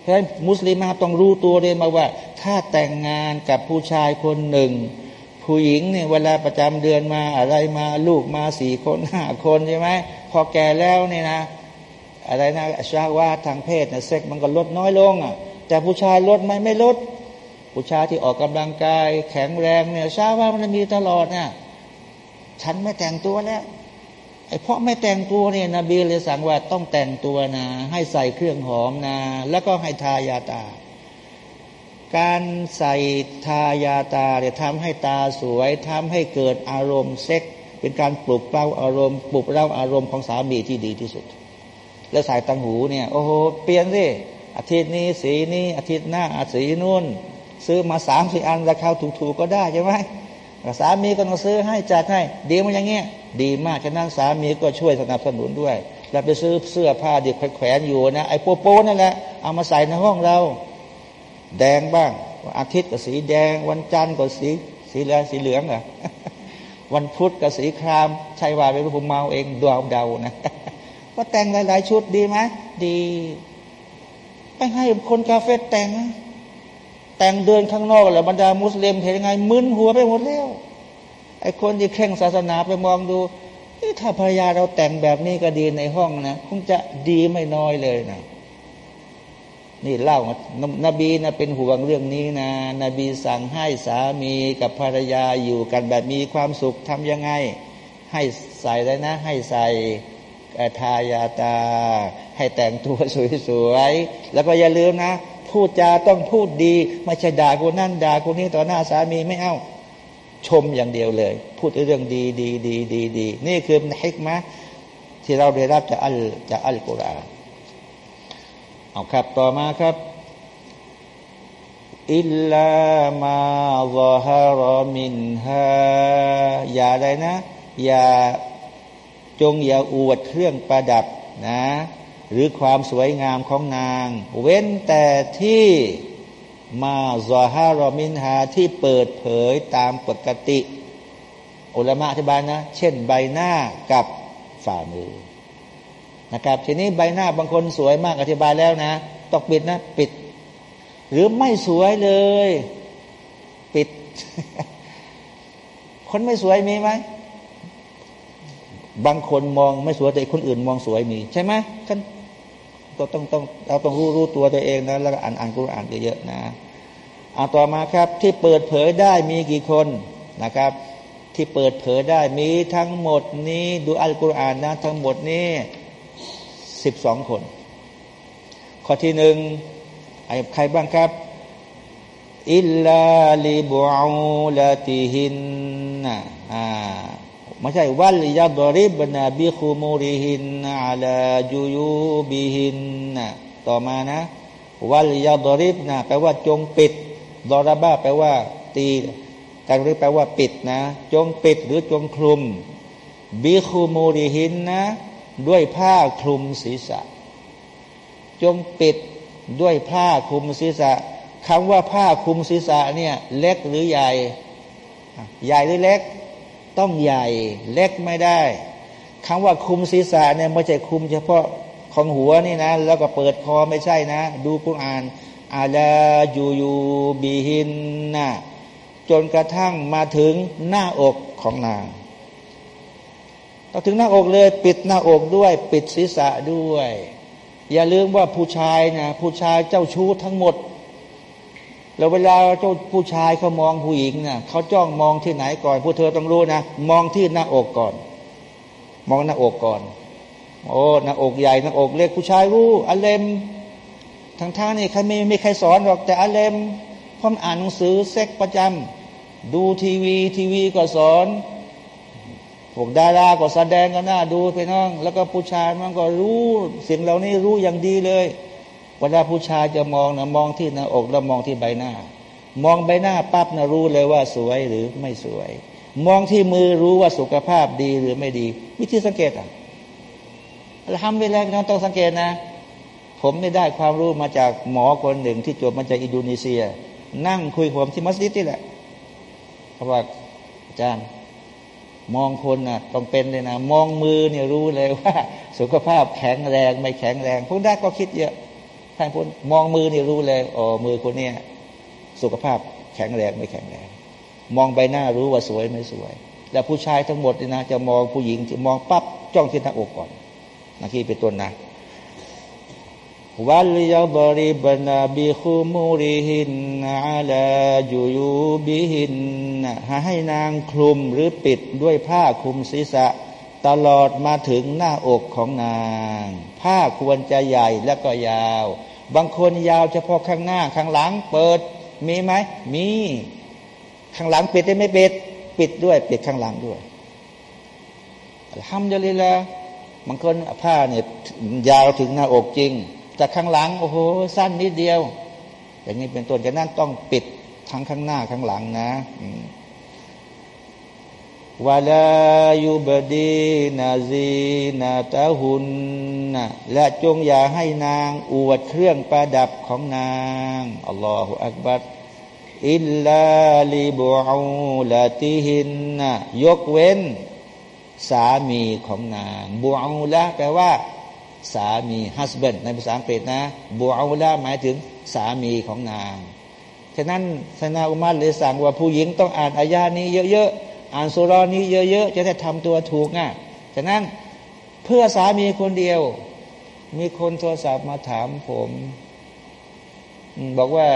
เพราะฉะนั้นมุสลิมต้องรู้ตัวเลยมาว่า ถ้าแต่งงานกับผู้ชายคนหนึ่ง ผู้หญิงเนี่ยเวลาประจำเดือนมาอะไรมาลูกมาสี่คนห้าคนใช่ไหมพอแก่แล้วเนี่ยนะ อะไรนะชาว่าทางเพศเนะเซ็กมันก็ลดน้อยลงอะแต่ผู้ชายลดไหมไม่ลด ผู้ชายที่ออกกำลังกาย แข็งแรงเนี่ยชาว่ามันมีตลอดเนี่ยฉันไม่แต่งตัวแล้วไอ้เพราะไม่แต่งตัวเนี่ยนบีเลยสั่งว่าต้องแต่งตัวนะ ให้ใส่เครื่องหอมนะ แล้วก็ให้ทายาตา การใส่ทายาตาเนี่ยทำให้ตาสวยทำให้เกิดอารมณ์เซ็ก เป็นการปลุกเร้าอารมณ์ปลุกเร้าอารมณ์ของสามีที่ดีที่สุด แล้วใส่ตังหูเนี่ยโอ้โหเปลี่ยนสิอาทิตย์นี้สีนี้อาทิตย์หน้าอาสีนู่น ซื้อมาสามสี่อันราคาถูกๆก็ได้ใช่ไหมสามีก็ต้องซื้อให้จัดให้ดีมันอย่างเงี้ยดีมากฉะนั้นสามีก็ช่วยสนับสนุนด้วยเราไปซื้อเสื้อผ้าเดีแขวนอยู่นะไอ้โป๊โป้นั่นแหละเอามาใส่ในห้องเรา แดงบ้าง อาทิตย์ก็สีแดง วันจันทร์ก็สีสีเหลืองสีเหลืองอะวันพุธกับสีครามใช่ว่าเป็นผมเมาเองดวเดานะว่าแต่งหลาย ๆ ชุดดีไหมดีไปให้คนกาเฟ่แต่ง แต่งเดินข้างนอกแล้วบรรดามุสลิมเห็นยังไงมึนหัวไปหมดแล้วไอ้คนที่เคร่งศาสนาไปมองดูถ้าภรรยาเราแต่งแบบนี้ก็ดีในห้องนะคงจะดีไม่น้อยเลยนะ นี่เล่า นบีนะเป็นห่วงเรื่องนี้นะ นบีสั่งให้สามีกับภรรยาอยู่กันแบบมีความสุขทำยังไง ให้ใส่เลยนะ ให้ใส่ทายาตา ให้แต่งตัวสวยๆ แล้วก็อย่าลืมนะ พูดจาต้องพูดดี ไม่ใช่ด่าคนนั่นด่าคนนี้ต่อหน้าสามีไม่เอาชมอย่างเดียวเลย พูดเรื่องดีดีดีดีดีนี่คือฮิกมะที่เราได้รับจากอัลจากอัลกุรอาน เอาครับต่อมาครับอิลลามาซาฮารมินฮาอย่าอะไรนะ อย่าจงอย่าอวดเครื่องประดับนะ หรือความสวยงามของนาง เว้นแต่ที่มาซาฮารมินฮาที่เปิดเผยตามปกติอุลามะอธิบายนะ เช่นใบหน้ากับฝ่ามือ นะครับ ทีนี้ใบหน้าบางคนสวยมากอธิบายแล้วนะต้องปิดนะ ปิด หรือไม่สวยเลย ปิด คนไม่สวยมีไหมบางคนมองไม่สวยแต่คนอื่นมองสวยมี ใช่ไหมท่านต้องต้องเราต้องรู้รู้ตัวตัวเองนะแล้วก็อ่านอ่านกุรอ่านเยอะๆนะเอาต่อมาครับที่เปิดเผยได้มีกี่คนนะครับ ที่เปิดเผยได้มีทั้งหมดนี้ ดูอัลกุรอานนะทั้งหมดนี้ สิบสองคน ข้อที่หนึ่งใครบ้างครับ อิลลาลิบูลาติหินนะอ่าไม่ใช่วัลยาดริบนาบิคูมูริหินอาลาจูยูบิหินนะต่อมานะวัลยาดริบนะแปลว่าจงปิดดอราบ้าแปลว่า ตีแต่หรือแปลว่าปิดนะ จงปิดหรือจงคลุมบิคูมูริหินนะ ด้วยผ้าคลุมศีรษะ จงปิดด้วยผ้าคลุมศีรษะคำว่าผ้าคลุมศีรษะเนี่ยเล็กหรือใหญ่ ใหญ่หรือเล็ก ต้องใหญ่เล็กไม่ได้คำว่าคลุมศีรษะเนี่ยไม่ใช่คลุมเฉพาะของหัวนี่นะ แล้วก็เปิดคอไม่ใช่นะ ดูกุณอ่านอาลายูยูบีหินนะจนกระทั่งมาถึงหน้าอกของนาง เราถึงหน้าอกเลย ปิดหน้าอกด้วย ปิดศีรษะด้วย อย่าลืมว่าผู้ชายนะผู้ชายเจ้าชู้ทั้งหมด แล้วเวลาเจ้าผู้ชายเขามองผู้หญิงนะเขาจ้องมองที่ไหนก่อนผู้เธอต้องรู้นะมองที่หน้าอกก่อน มองหน้าอกก่อน โอ้หน้าอกใหญ่หน้าอกเล็กผู้ชายรู้อัลเลมทั้งท่านี่ใครไม่ไม่ใครสอนหรอกแต่อัลเลมพอมอ่านหนังสือเซ็กประจำดูทีวีทีวีก็สอน พวกดาราก็แสดงกันหน้าดูไปน้อง แล้วก็ผู้ชายมันก็รู้สิ่งเหล่านี้รู้อย่างดีเลยเวลาผู้ชายจะมองนะมองที่หน้าอกแล้วมองที่ใบหน้า มองใบหน้าปั๊บนะรู้เลยว่าสวยหรือไม่สวย มองที่มือรู้ว่าสุขภาพดีหรือไม่ดี วิธีสังเกตอะทำเวลาน้องต้องสังเกตนะ ผมได้ได้ความรู้มาจากหมอคนหนึ่งที่จบมาจากอินโดนีเซีย นั่งคุยผมที่มัสยิดนี่แหละเขาบอกอาจารย์ มองคนนะ่ะต้องเป็นเลยนะ มองมือเนี่ยรู้เลยว่า สุขภาพแข็งแรงไม่แข็งแรงพวกได้ก็คิดเยอะท่านพูดมองมือเนี่ยรู้เลยอ๋อมือคนเนี้ยสุขภาพแข็งแรงไม่แข็งแรง มองใบหน้ารู้ว่าสวยไม่สวย แล้วผู้ชายทั้งหมดนี่นะจะมองผู้หญิงจะมองปั๊บจ้องที่หน้าอกก่อนนะที่เป็นต้นนะ วัลยาบริบนาบิคุมูริหินอาลาจูยูบิหินให้นางคลุมหรือปิดด้วยผ้าคลุมศีรษะ ตลอดมาถึงหน้าอกของนาง ผ้าควรจะใหญ่และก็ยาว บางคนยาวเฉพาะข้างหน้าข้างหลังเปิด มีไหมมี ข้างหลังปิดได้ไม่ปิด ปิดด้วยปิดข้างหลังด้วยทำจะเลยละบางคนผ้าเนี่ยยาวถึงหน้าอกจริง แต่ข้างหลังโอ้โหสั้นนิดเดียว อย่างนี้เป็นต้นกันนั้นต้องปิดทั้งข้างหน้าข้างหลังนะวลายุบดีนาซีนาตาหุนนะและจงอย่าให้นางอวดเครื่องประดับของนางอัลลอฮฺอักบัดอิลลาลิบูอูลาติหินนะยกเว้น สามีของนางบูอูละแปลว่า สามีฮัสเบนในภาษาอังกฤษนะบูอูละหมายถึงสามีของนางฉะนั้นสนาอุมัดเลยสั่งว่าผู้หญิงต้องอ่านอายานี้เยอะๆอ่านสุรอนี้เยอะๆจะได้ทำตัวถูกอะฉะนั้นเพื่อสามีคนเดียว มีคนโทรศัพท์มาถามผม บอกว่า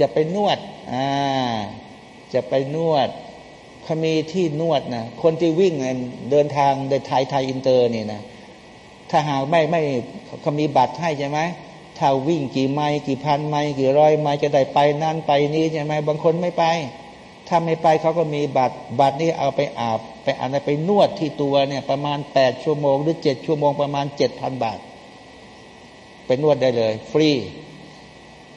จะไปนวดอ่าจะไปนวดเขามีที่นวดนะคนที่วิ่งเดินทางโดยไทยไทยอินเตอร์นี่นะ ถ้าหากไม่ไม่เขามีบัตรให้ใช่ไหมถ้าวิ่งกี่ไมล์กี่พันไมล์กี่ร้อยไมล์จะได้ไปนั่นไปนี้ใช่ไหมบางคนไม่ไป ถ้าไม่ไปเขาก็มีบัตรบัตรนี่เอาไปอาบ ไปอะไรไปนวดที่ตัวเนี่ยประมาณแปดชั่วโมงหรือเจ็ดชั่วโมงประมาณเจ็ดพันบาท ไปนวดได้เลย ฟรี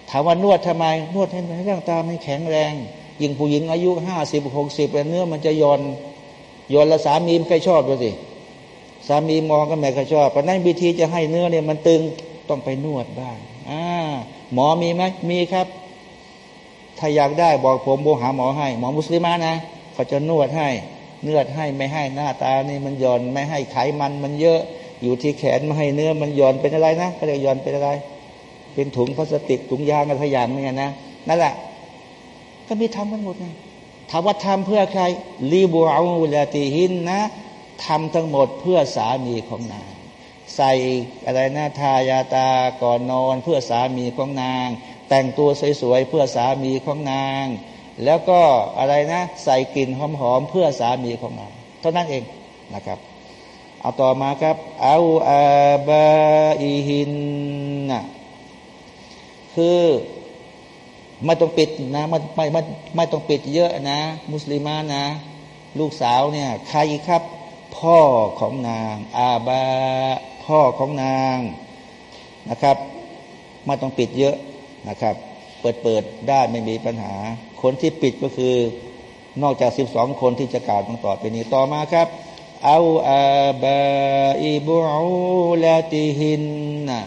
ถามว่านวดทำไม นวดให้ร่างกายมันแข็งแรง ยิ่งผู้หญิงอายุห้าสิบหกสิบเนื้อมันจะย่อนย่อนละสามีไม่คยชอบดูสิ สามีมองก็ไม่เคยชอบเพราะนั้นวิธีจะให้เนื้อเนี่ยมันตึงต้องไปนวดบ้างอ่าหมอมีไหมมีครับ ถ้าอยากได้บอกผมโบหาหมอให้ หมอมุสลิมานะเขาจะนวดให้เนื้อให้ไม่ให้หน้าตานี่มันย่อนไม่ให้ไขมันมันเยอะอยู่ที่แขนไม่ให้เนื้อมันย่อนเป็นอะไรนะเขาเรียกย่อนเป็นอะไร เป็นถุงพลาสติกถุงยางอะไรอย่างเนี่ยนะนั่นแหละก็มีทำกันหมดไงถามว่าทำเพื่อใครรีบูเอาลาตีหินนะ ทำทั้งหมดเพื่อสามีของนาง ใส่อะไรนะทายาตาก่อนนอนเพื่อสามีของนาง แต่งตัวสวยๆเพื่อสามีของนาง แล้วก็อะไรนะ ใส่กลิ่นหอมๆเพื่อสามีของนาง เท่านั้นเองนะครับเอาต่อมาครับเอาอาบาอิหินนะคือไม่ต้องปิดนะไม่ไม่ไม่ไม่ต้องปิดเยอะนะ มุสลิมานะ ลูกสาวเนี่ยใครครับ พ่อของนาง อาบา พ่อของนางนะครับไม่ต้องปิดเยอะนะครับ เปิดเปิดได้ไม่มีปัญหา คนที่ปิดก็คือนอกจากสิบสองคนที่จะกล่าวต่อไปนี้ต่อมาครับเอาอาบาอิบูลาติหินนะ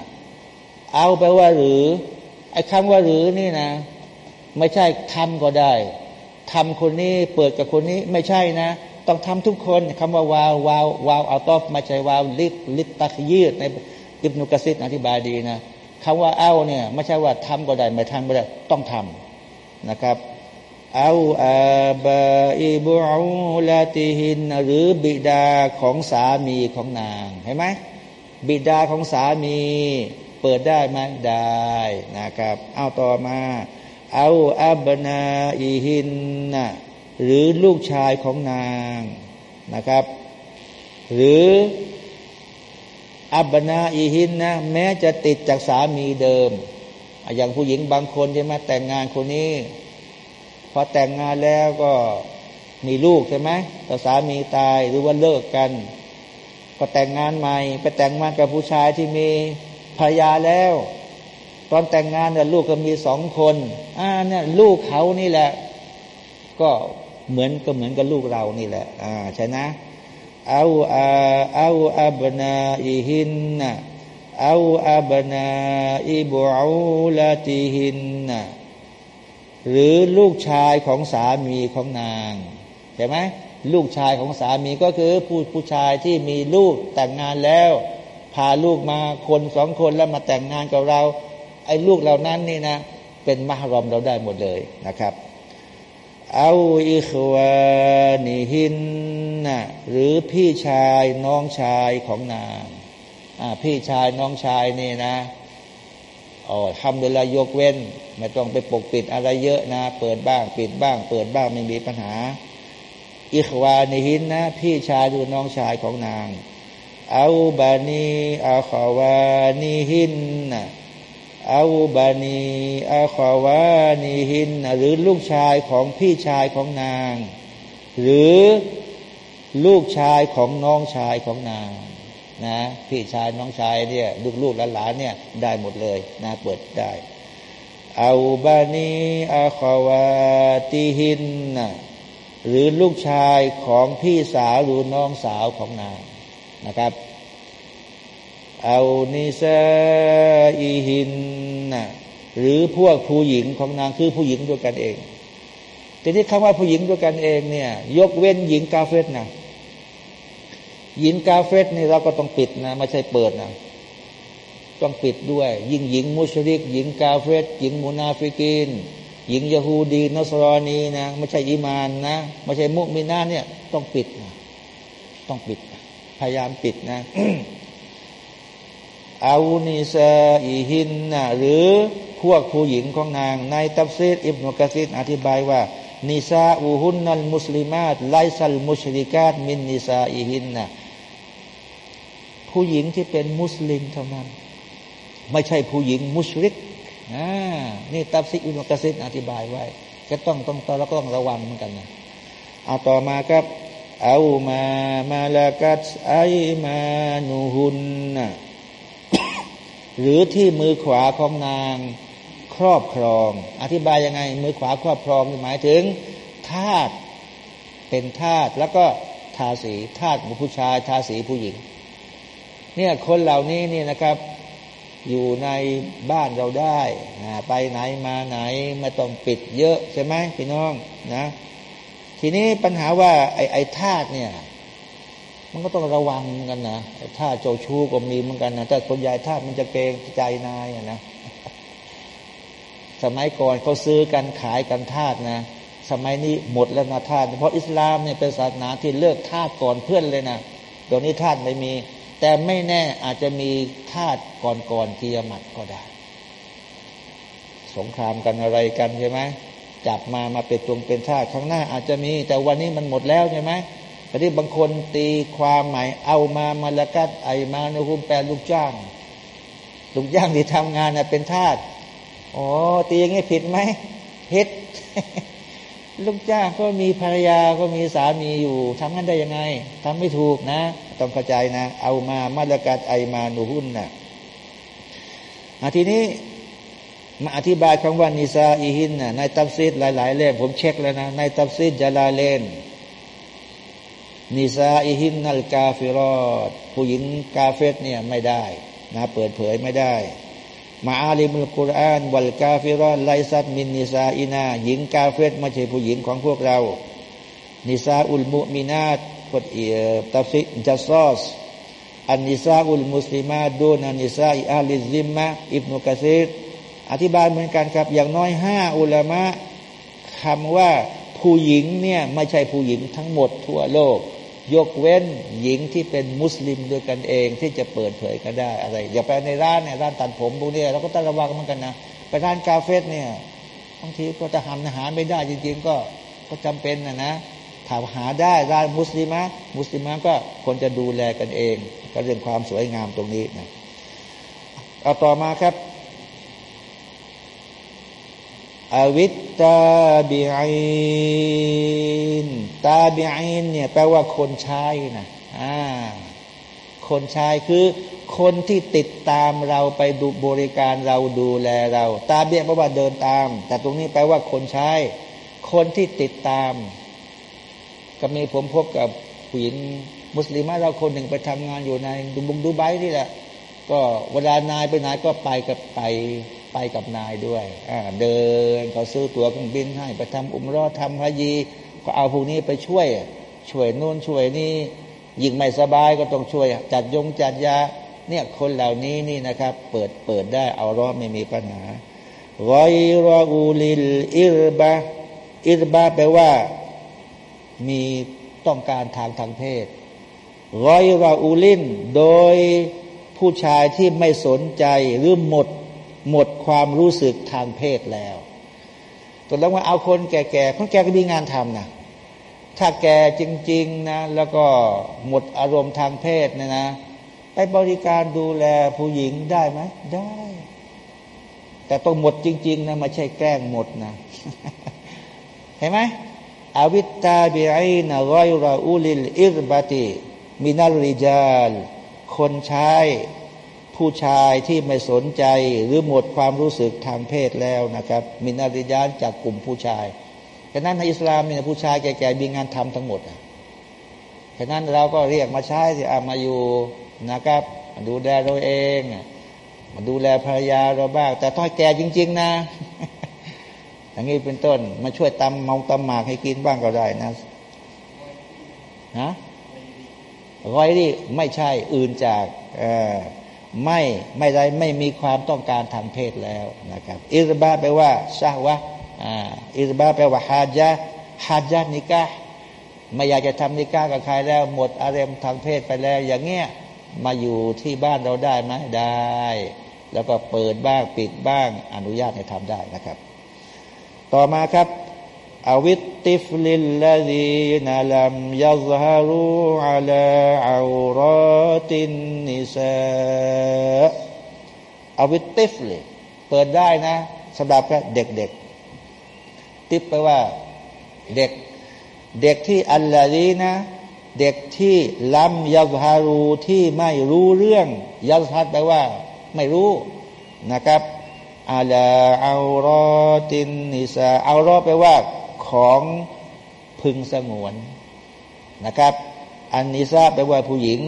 เอาแปลว่าหรือไอ้คำว่าหรือนี่นะ ไม่ใช่ทำก็ได้ทำคนนี้เปิดกับคนนี้ไม่ใช่นะ ต้องทำทุกคนคำว่าวาววาววาวเอาตอฟไม่ใช่วาวลิกลิกตักยืดในอิบนุกะซิดอธิบายดีนะคำว่าเอาเนี่ยไม่ใช่ว่าทำก็ได้ไม่ทำก็ได้ต้องทำนะครับเอาอาบาอิบุอูลาติหิน หรือบิดาของสามีของนางเห็นไหมบิดาของสามีเปิดได้ไหมได้นะครับ เอาต่อมา เอาอับนาอีหินนะ หรือลูกชายของนางนะครับ หรืออับนาอีหินนะแม้จะติดจากสามีเดิม อย่างผู้หญิงบางคนใช่ไหมแต่งงานคนนี้พอแต่งงานแล้วก็มีลูกใช่ไหมแต่สามีตายหรือว่าเลิกกัน ก็แต่งงานใหม่ ไปแต่งงานกับผู้ชายที่มีภรรยาแล้ว ตอนแต่งงานเนี่ยลูกก็มีสองคนอ่าเนี่ยลูกเขานี่แหละ ก็ เหมือนก็เหมือนกับลูกเรานี่แหละ อ่าใช่นะเอาอาเอาอับนาอิหินนะเอาอับนาอิบูอูลาติหินนะหรือลูกชายของสามีของนางใช่ไหมลูกชายของสามีก็คือผู้ผู้ชายที่มีลูกแต่งงานแล้ว พาลูกมาคนสองคนแล้วมาแต่งงานกับเรา ไอ้ลูกเหล่านั้นนี่นะ เป็นมหรอมเราได้หมดเลยนะครับ เอาอิควานิหินนะหรือพี่ชายน้องชายของนางพี่ชายน้องชายนี่นะอ๋อทำเวลายกเว้น ไม่ต้องไปปกปิดอะไรเยอะนะ เปิดบ้าง ปิดบ้าง เปิดบ้างไม่มีปัญหา อิควานิหินนะ พี่ชายหรือน้องชายของนาง เอาบานีอาขวานีหินนะ อาบานีอาขาวานีหิน หรือลูกชายของพี่ชายของนาง หรือลูกชายของน้องชายของนางนะพี่ชายน้องชายเนี่ยลูกลูกหลานเนี่ยได้หมดเลยนะเปิดได้อาบานีอาขาวาตีหิน หรือลูกชายของพี่สาวหรือน้องสาวของนางนะครับ เอานิซาอิหินนะหรือพวกผู้หญิงของนางคือผู้หญิงด้วยกันเอง แต่ที่คำว่าผู้หญิงด้วยกันเองเนี่ย ยกเว้นหญิงกาเฟตนะหญิงกาเฟตนี่เราก็ต้องปิดนะไม่ใช่เปิดนะต้องปิดด้วย ยิ่งหญิงมุชริก หญิงกาเฟตหญิงมุนาฟิกินหญิงยะฮูดีนอสรอนีนะไม่ใช่อิมานนะไม่ใช่มุมินาเนี่ยต้องปิดนะต้องปิด พยายามปิดนะ أو نسائهنหรือพวกผู้หญิงของนาง ในตัฟซีรอิบนุกะซีรอธิบายว่า نساؤهن المسلمات ليس المشركات من نسائهنผู้หญิงที่เป็นมุสลิมเท่านั้น ไม่ใช่ผู้หญิงมุชริกนี่ตัฟซีรอิบนุกะซีรอธิบายไว้ ก็ต้องต้องต้องแล้วก็ต้องระวังเหมือนกันนะเอาต่อมาครับเอามามาลากัสไอมานูฮุนนะ หรือที่มือขวาของนางครอบครอง อธิบายยังไง มือขวาครอบครองหมายถึงทาตุเป็นทาตุแล้วก็ทาสีทาตุผู้ชายทาสีผู้หญิง เนี่ยคนเหล่านี้นี่นะครับ อยู่ในบ้านเราได้ไปไหนมาไหนไม่ต้องปิดเยอะใช่ไหมพี่น้องนะ ทีนี้ปัญหาว่าไอ้ไอ้ธาตุเนี่ย มันก็ต้องระวังกันนะไอ้าโจชูก็มีเหมือนกันนะแต่คนใหญ่ธามันจะเกรงใจนายนะสมัยก่อนเขาซื้อกันขายกันธาตุนะ สมัยนี้หมดแล้วนะธาตุเพราะอิสลามเนี่ยเป็นศาสนาที่เลิกธาตุก่อนเพื่อนเลยนะเดี๋ยวนี้ธาตุไม่มี แต่ไม่แน่อาจจะมีธาตุก่อนกิยามัดก็ได้ สงครามกันอะไรกันใช่ไหมจับมามาเป็นตรงเป็นธาตุข้างหน้าอาจจะมี แต่วันนี้มันหมดแล้วใช่ไหม แต่ที่บางคนตีความหมายเอามามาละกัดไอมาในคุมแปลลูกจ้าง ลูกจ้างที่ทำงานน่ะเป็นทาสอ๋อตีอย่างนี้ผิดไหมผิดลูกจ้างก็มีภรรยาก็มีสามีอยู่ทำงั้นได้ยังไงทำไม่ถูกนะ ต้องเข้าใจนะ أو ما ملكت أيمانهنทีนี้มาอธิบายคำว่าنسائهنในตัฟซีรหลาย ๆ เล่มผมเช็คแล้วนะ ในตัฟซีรจาลาเลน نسائهن الكافراتผู้หญิงกาเฟรเนี่ยไม่ได้นะเปิดเผยไม่ได้มาอาลิมุลกุรอานوالكافرة ليست من نسائنا หญิงกาเฟรไม่ใช่ผู้หญิงของพวกเรา นิซาอุลมุมินาตกดเอียตัฟซิจัสซอสอันนิซาอุลมุสลิมาดูนันนิซาอิอาลิซิมมะอิบนุกะซีดอธิบายเหมือนกันครับ อย่างน้อยห้าอุลามะคำว่าผู้หญิงเนี่ยไม่ใช่ผู้หญิงทั้งหมดทั่วโลก ยกเว้นหญิงที่เป็นมุสลิมด้วยกันเองที่จะเปิดเผยก็ได้อะไร อย่าไปในร้านเนี่ยร้านตัดผมพวกนี้เราก็ต้องระวังเหมือนกันนะไปร้านกาเฟ่เนี่ยบางทีก็จะหาอาหารไม่ได้จริง ๆ ก็ก็จำเป็นนะนะถ้าหาได้ร้านมุสลิมะมุสลิมะก็ควรจะดูแลกันเอง ก็เรื่องความสวยงามตรงนี้นะเอาต่อมาครับ อวิตตาบิอินตาบิอินเนี่ยแปลว่าคนใช้นะอ่าคนใช้คือคนที่ติดตามเราไปดูบริการเราดูแลเรา ตาเบียแปลว่าเดินตาม แต่ตรงนี้แปลว่าคนใช้ คนที่ติดตาม ก็มีผมพบกับผู้หญิงมุสลิมเราคนหนึ่งไปทำงานอยู่ในดุบุงดูไบนี่แหละ ก็เวลานายไปไหนก็ไปกับไป ไปกับนายด้วยเดินเขาซื้อตั๋วเครื่องบินให้ไปทำอุมรอดทำพยีก็เอาพวกนี้ไปช่วย ช่วยนู่นช่วยนี่ยิ่งไม่สบายก็ต้องช่วย จัดยงจัดยาเนี่ยคนเหล่านี้นี่นะครับ เปิดเปิดได้เอารอดไม่มีปัญหารอยรออูลิลอิรบาอิรบาแปลว่ามีต้องการทางทางเพศรอยรออูลินโดยผู้ชายที่ไม่สนใจหรือหมด หมดความรู้สึกทางเพศแล้วตัวแล้วว่าเอาคนแก่ๆคนแก่ก็มีงานทำนะถ้าแก่จริง ๆนะ แล้วก็หมดอารมณ์ทางเพศนะนะ ไปบริการดูแลผู้หญิงได้ไหมได้ แต่ต้องหมดจริง ๆนะไม่ใช่แกล้งหมดนะ เห็นไหมอวิตตาบิไอนะรอยราอูลิลอิรบาติมินาริจาล คนใช้ ผู้ชายที่ไม่สนใจหรือหมดความรู้สึกทางเพศแล้วนะครับ มินาริยานจากกลุ่มผู้ชายฉะนั้นในอิสลามเนี่ยผู้ชายแก่ๆมีงานทำทั้งหมดฉะนั้นเราก็เรียกมาใช้ที่อามาอยู่นะครับ ดูแลเราเองมาดูแลภรรยาเราบ้าง แต่ถ้าแก่จริง ๆ นะ อย่างนี้เป็นต้น มาช่วยตำเมาตำหมากให้กินบ้างก็ได้นะฮะร้อยนี่ไม่ใช่อื่นจาก ไม่ไม่ได้ไม่มีความต้องการทางเพศแล้วนะครับإربة แปลว่า شهوة إربة แปลว่า حاجة حاجة نكاحไม่อยากจะทำนิกากับใครแล้ว หมดอารมณ์ทางเพศไปแล้ว อย่างเงี้ยมาอยู่ที่บ้านเราได้ไหมได้ แล้วก็เปิดบ้างปิดบ้างอนุญาตให้ทำได้นะครับ ต่อมาครับ أو الطفل الذين لم يظهروا على عورات النساء أو الطفلเปิดได้นะสำหรับเด็กๆ طفلแปลว่าเด็ก เด็กที่الذين เด็กที่لم يظهرواที่ไม่รู้เรื่อง يظهرแปลว่า ไม่รู้นะครับعلى عورات النساء عورةแปลว่า ของพึงสงวนนะครับ อันนิซาแปลว่าผู้หญิง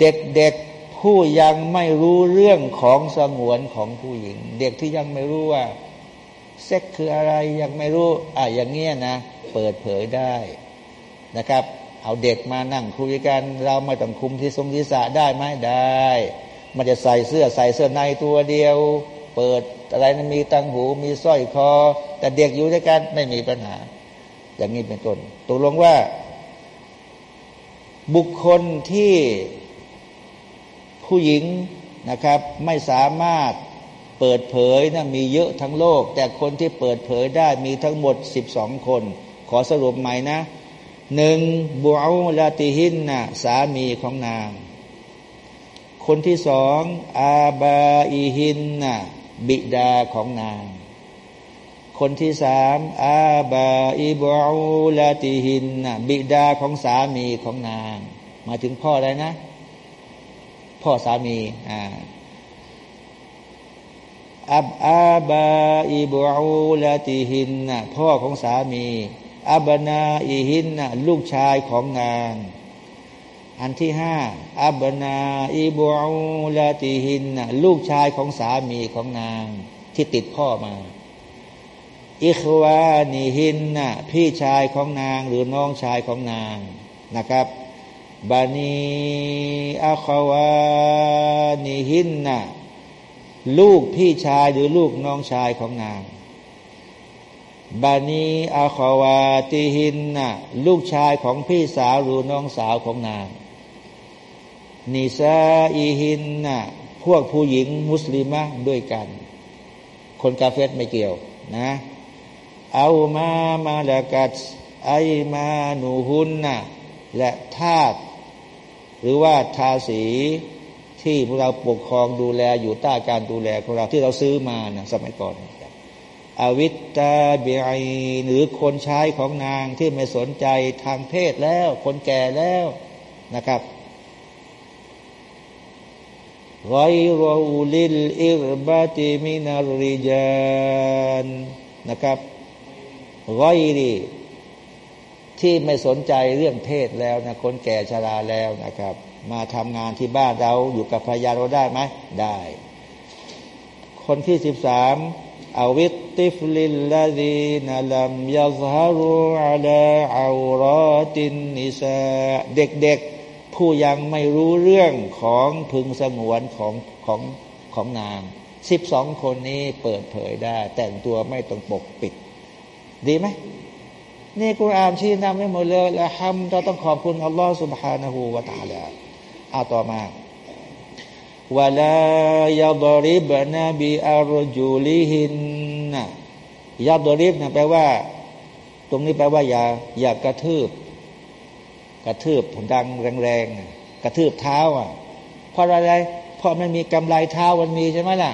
เด็กๆผู้ยังไม่รู้เรื่องของสงวนของผู้หญิง เด็กที่ยังไม่รู้ว่าเซ็กคืออะไรยังไม่รู้อะอย่างเงี้ยนะ เปิดเผยได้นะครับ เอาเด็กมานั่งคุยกันเราไม่ต้องคุมที่ทรงทิศะได้ไหมได้ มันจะใส่เสื้อใส่เสื้อในตัวเดียว เปิดอะไรนะมีตังหู มีสร้อยคอ แต่เด็กอยู่ด้วยกันไม่มีปัญหา อย่างนี้เป็นต้นตกลงว่า บุคคลที่ผู้หญิงนะครับ ไม่สามารถเปิดเผยนะมีเยอะทั้งโลก แต่คนที่เปิดเผยได้มีทั้งหมดสิบสองคน ขอสรุปใหม่นะหนึ่งบูอูลาติหินนะสามีของนาง คนที่สองอาบาอีหินนะ บิดาของนาง คนที่สามอาบาอิบูอูลาติหินนะบิดาของสามีของนาง มาถึงพ่ออะไรนะ พ่อสามีอ่าอับอาบาอิบูอูลาติหินนะพ่อของสามีอับนาอิหินนะลูกชายของนาง อันที่ห้าอับนาอิบูอูลาติหินลูกชายของสามีของนางที่ติดพ่อมาอิควานิหินนะพี่ชายของนางหรือน้องชายของนางนะครับบานีอัควานิหินนะลูกพี่ชายหรือลูกน้องชายของนางบานีอาควาติหินนะลูกชายของพี่สาวหรือน้องสาวของนาง นิซาอีหินนะพวกผู้หญิงมุสลิมะด้วยกัน คนกาเฟตไม่เกี่ยวนะเอามามาละกัดไอมาหนูหุนนะและทาสหรือว่าทาสีที่พวกเราปกครองดูแลอยู่ใต้การดูแลของเราที่เราซื้อมานะสมัยก่อนอวิตตาเบียหรือคนใช้ของนางที่ไม่สนใจทางเพศแล้ว คนแก่แล้วนะครับ ไรโรลิลอิรบาติมินาริจานนะครับไรดีที่ไม่สนใจเรื่องเพศแล้วนะคนแก่ชราแล้วนะครับ มาทำงานที่บ้านเราอยู่กับภรรยาเราได้ไหมได้ คนที่สิบสามอาวิตติฟลิลลาดีนลัมยัซฮารูอัลาอัลรอตินนิสาเด็ก ผู้ยังไม่รู้เรื่องของพึงสงวนของของของนางสิบสองคนนี้เปิดเผยได้ แต่งตัวไม่ต้องปกปิด ดีไหมนี่กุรอานชี้นำไม่หมดเลยและฮัมเราต้องขอบคุณอัลลอฮฺสุบฮานาหูวาตาลาเอาต่อมาวลายาดริบนะบีอารจูลิหินนะยาดริบนะแปลว่า ตรงนี้แปลว่าอย่าอย่ากระทืบ กระทืบดังแรงๆกระทืบเท้าอะเพราะอะไรเพราะมันมีกำไรเท้ามันมีใช่ไหมล่ะ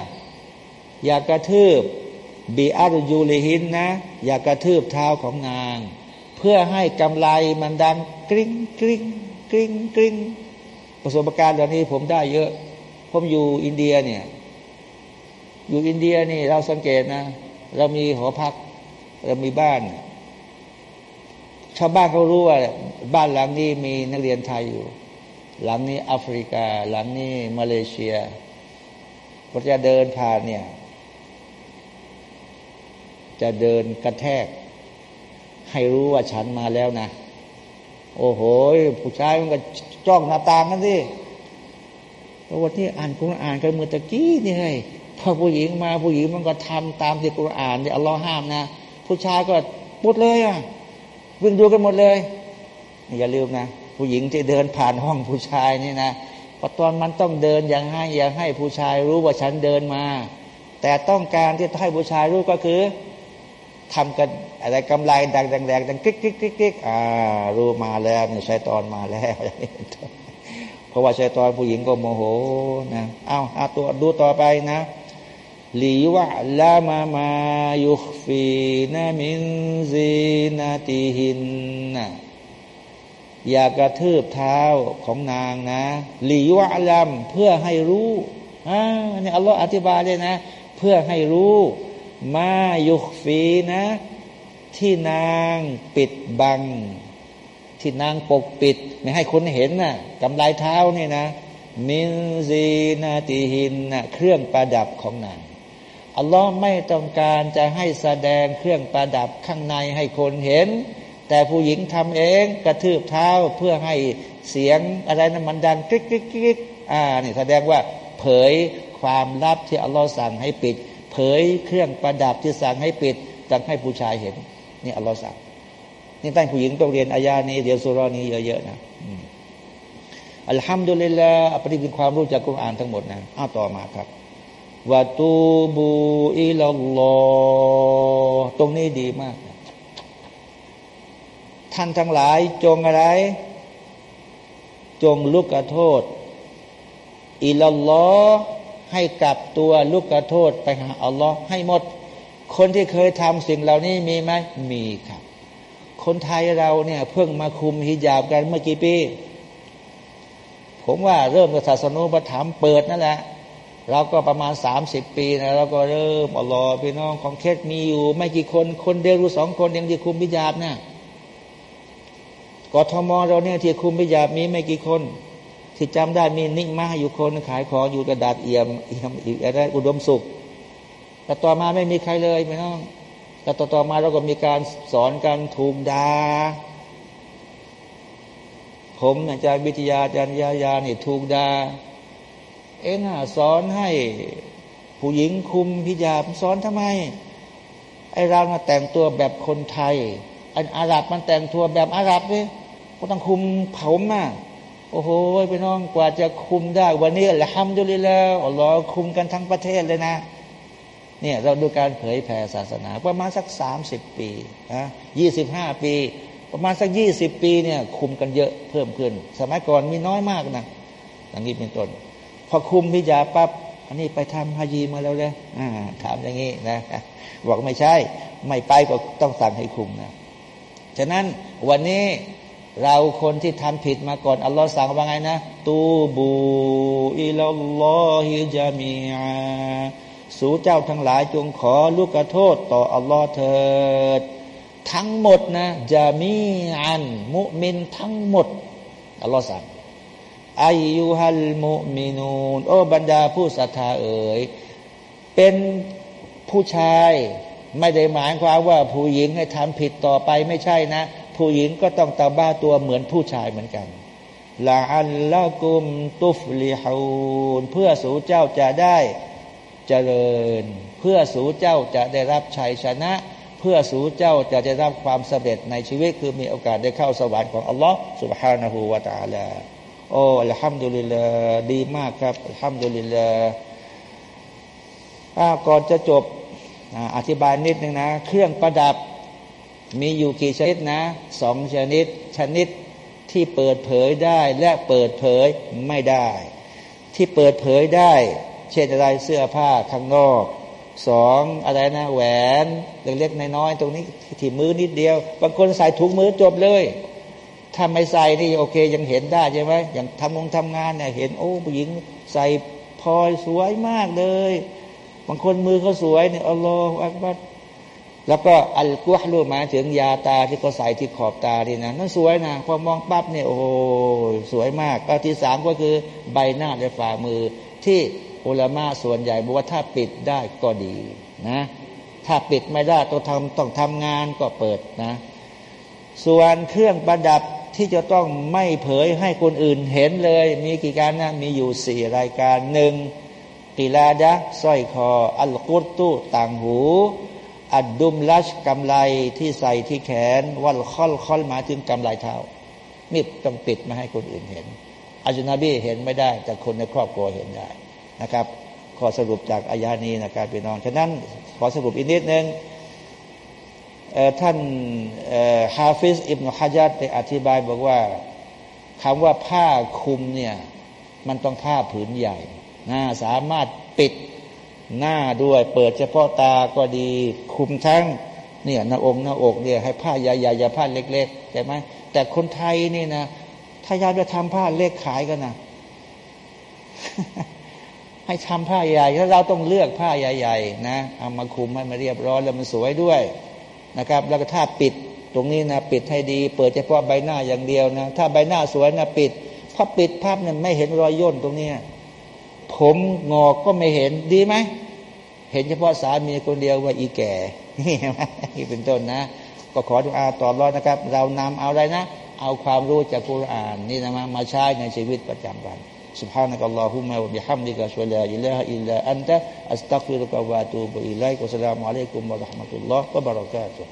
อย่ากระทืบบีอารจูลิหินนะ อย่ากระทืบเท้าของนาง เพื่อให้กำไรมันดังกริ้งกริ้งกริ้งกริ้งประสบการณ์เหล่านี้ผมได้เยอะ ผมอยู่อินเดียเนี่ย อยู่อินเดียนี่เราสังเกตนะ เรามีหอพัก เรามีบ้าน ชาวบ้านเขารู้ว่า บ้านหลังนี้มีนักเรียนไทยอยู่ หลังนี้แอฟริกา หลังนี้มาเลเซียพอจะเดินผ่านเนี่ย จะเดินกระแทก ให้รู้ว่าฉันมาแล้วนะ โอ้โห ผู้ชายมันก็จ้องหน้าต่างกันสิเพราะวันนี้อ่านกุรอานกันเมื่อตะกี้นี่ไงพอผู้หญิงมาผู้หญิงมันก็ทำตามที่กุรอานที่อัลลอฮ์ห้ามนะ ผู้ชายก็ปุดเลยอะ วิ่งดูกันหมดเลย อย่าลืมนะ ผู้หญิงที่เดินผ่านห้องผู้ชายนี่นะพอตอนมันต้องเดินอย่างให้อย่างให้ผู้ชายรู้ว่าฉันเดินมา แต่ต้องการที่ให้ผู้ชายรู้ก็คือทำกันอะไรกำไรดังแดงแดงดังกิ๊กกิ๊กกิ๊กกิ๊กอ่ารู้มาแล้วนี่ใช้ตอนมาแล้วเพราะว่าใช้ตอนผู้หญิงก็โมโหนะเอาเอาตัวดูต่อไปนะ ลีวะลามามายุฟีนามินซีนาติหินนะอย่ากระทืบเท้าของนางนะลีวะลัมเพื่อให้รู้อ่านี่อัลลอฮ์อธิบายเลยนะ เพื่อให้รู้ มายุฟีนะ ที่นางปิดบัง ที่นางปกปิด ไม่ให้คนเห็นนะ่ะกำไลเท้านี่นะมินซีนาติหินนะเครื่องประดับของนาง อัลลอฮ์ไม่ต้องการจะให้แสดงเครื่องประดับข้างในให้คนเห็น แต่ผู้หญิงทำเองกระทืบเท้าเพื่อให้เสียงอะไรนั้นมันดังกริ๊กกริ๊กกริ๊กอ่านี่แสดงว่าเผยความลับที่อัลลอฮ์สั่งให้ปิด เผยเครื่องประดับที่สั่งให้ปิดสั่งให้ผู้ชายเห็นนี่อัลลอฮ์สั่งนี่ตั้งผู้หญิงต้องเรียนอายานี้เดี๋ยวสุรานี้เยอะๆนะอัลฮัมดุลิลลาห์ปฏิบัติความรู้จากกุรอานทั้งหมดนะอ้าต่อมาครับ วะตูบูอิลลอตรงนี้ดีมาก ท่านทั้งหลายจงอะไร จงลุกกระโทษ อิลลอให้กลับตัวลุกกระโทษไปหาอัลลอฮ์ให้หมด คนที่เคยทำสิ่งเหล่านี้มีไหมมีครับ คนไทยเราเนี่ยเพิ่งมาคุมฮิญาบกันเมื่อกี่ปี ผมว่าเริ่มกับศาสนูประถมเปิดนั่นแหละ เราก็ประมาณสามสิบปีนะเราก็เริ่มอลอพี่น้องของเคสมีอยู่ ไม่กี่คนคนเดียวรู้สองคนยังที่คุมพิจาบนะกทมเราเนี่ยที่คุมพิจาบมีไม่กี่คน ที่จำได้มีนิกมาอยู่คนขายของอยู่กระดาษเอี่ยมเอี่ยมอีกอะไรอุดมสุข แต่ต่อมาไม่มีใครเลยพี่น้องแต่ต่อต่อมาเราก็มีการสอนการถูกดา่าผมอาจารย์วิทยาอาจารย์ยายานี่ถูกดา่า เองอะสอนให้ผู้หญิงคุมพิญาบสอนทำไม ไอเรามาแต่งตัวแบบคนไทยอันอาหรับมันแต่งตัวแบบอาหรับนี่ก็ต้องคุมผมอะโอ้โหไปน้องกว่าจะคุมได้วันนี้แหละทำดูเลยแล้วอัลลอคุมกันทั้งประเทศเลยนะเนี่ยเราดูการเผยแผ่ศาสนา ประมาณสักสามสิบปีนะยี่สิบห้าปี ประมาณสักยี่สิบปีเนี่ยคุมกันเยอะเพิ่มขึ้น สมัยก่อนมีน้อยมากนะอย่างนี้เป็นต้น อคุมพิจาปั๊บอันนี้ไปทำฮายีมาแล้วเลยถามอย่างนี้นะบอกไม่ใช่ ไม่ไปก็ต้องสั่งให้คุมนะฉะนั้นวันนี้เราคนที่ทำผิดมาก่อนอัลลอฮ์สั่งว่าไงนะตูบูอิลลอฮิจามีอาสู่เจ้าทั้งหลายจงขอลูกกระโทษต่ออัลลอฮ์เถิด ทั้งหมดนะจามีอัน มุมินทั้งหมดอัลลอฮ์สั่ง อายุฮัลมุมินูนโอ้บรรดาผู้ศรัทธาเอ๋ยเป็นผู้ชายไม่ได้หมายความว่าผู้หญิงให้ทำผิดต่อไปไม่ใช่นะ ผู้หญิงก็ต้องตาบ้าตัวเหมือนผู้ชายเหมือนกันลาอัลละกุมตุฟลิฮูนเพื่อสู่เจ้าจะได้เจริญ เพื่อสู่เจ้าจะได้รับชัยชนะ เพื่อสู่เจ้าจะได้รับความสำเร็จในชีวิตคือมีโอกาสได้เข้าสวรรค์ของอัลลอฮ์ سبحانه และ تعالى โ อ้อัลฮัมดุลิลลาดีมากครับอัลฮัมดุลิลลาก่อนจะจบอธิบายนิดนึงนะ เครื่องประดับมีอยู่กี่ชนิดนะสองชนิด ชนิดที่เปิดเผยได้และเปิดเผยไม่ได้ ที่เปิดเผยได้ เช่นอะไรเสื้อผ้าข้างนอกสองอะไรนะแหวนเล็กๆน้อยๆตรงนี้ที่มือนิดเดียวบางคนใส่ถุงมือจบเลย ถ้าไม่ใส่นี่โอเค ยังเห็นได้ใช่ไหมอย่างทำงงทำงานเนี่ยเห็นโอ้ผู้หญิงใส่พลอยสวยมากเลย บางคนมือเขาสวยเนี่ยอัลลอฮฺอักบัดแล้วก็อัลกุฮลูมาถึงยาตาที่เขาใส่ที่ขอบตาที่นะนั่นสวยนะพอมองปั๊บเนี่ยโอ้สวยมากก็ที่สามก็คือใบหน้าและฝ่ามือ ที่อุลามะส่วนใหญ่บอกว่าถ้าปิดได้ก็ดีนะ ถ้าปิดไม่ได้ต้องทำต้องทำงานก็เปิดนะ ส่วนเครื่องประดับ ที่จะต้องไม่เผยให้คนอื่นเห็นเลย มีกี่การนะมีอยู่สี่รายการหนึ่งقلادةสร้อยคอ القرطต่างหู الدملجกำไลที่ใส่ที่แขน والخلخالหมายถึงกำไลเท้านี่ต้องปิดไม่ให้คนอื่นเห็นأجنبيเห็นไม่ได้ แต่คนในครอบครัวเห็นได้นะครับ ขอสรุปจากอายานี้นะครับพี่น้อง ฉะนั้นขอสรุปอีกนิดนึง ท่านฮาฟิซอิบนุฮะญัรได้อธิบายบอกว่าคำว่าผ้าคลุมเนี่ยมันต้องผ้าผืนใหญ่นะสามารถปิดหน้าด้วย เปิดเฉพาะตาก็ดีคลุมทั้งเนี่ยหน้าองค์หน้าอกเนี่ยให้ผ้าใหญ่ๆอย่าผ้าเล็กๆใช่ไหมแต่คนไทยนี่นะถ้ายาไปทำผ้าเล็กขายกันนะให้ทำผ้าใหญ่แล้วเราต้องเลือกผ้าใหญ่ๆนะเอามาคุมให้มันเรียบร้อยแล้วมันสวยด้วย นะครับ แล้วก็ถ้าปิดตรงนี้นะปิดให้ดี เปิดเฉพาะใบหน้าอย่างเดียวนะถ้าใบหน้าสวยนะปิดพอปิดภาพเนี่ยไม่เห็นรอยย่นตรงนี้ผมงอกก็ไม่เห็นดีไหมเห็นเฉพาะสามีคนเดียวว่าอีแก่นี่เป็นต้นนะ ก็ขอดุกอาต่อรอดนะครับ เรานำเอาอะไรนะ เอาความรู้จากกุรอานนี่นะมามาใช้ในชีวิตประจำวัน سبحانك اللهم وبحمدك أشهد لا إله إلا أنت أستغفرك وأتوب إليك والسلام عليكم ورحمة الله وبركاته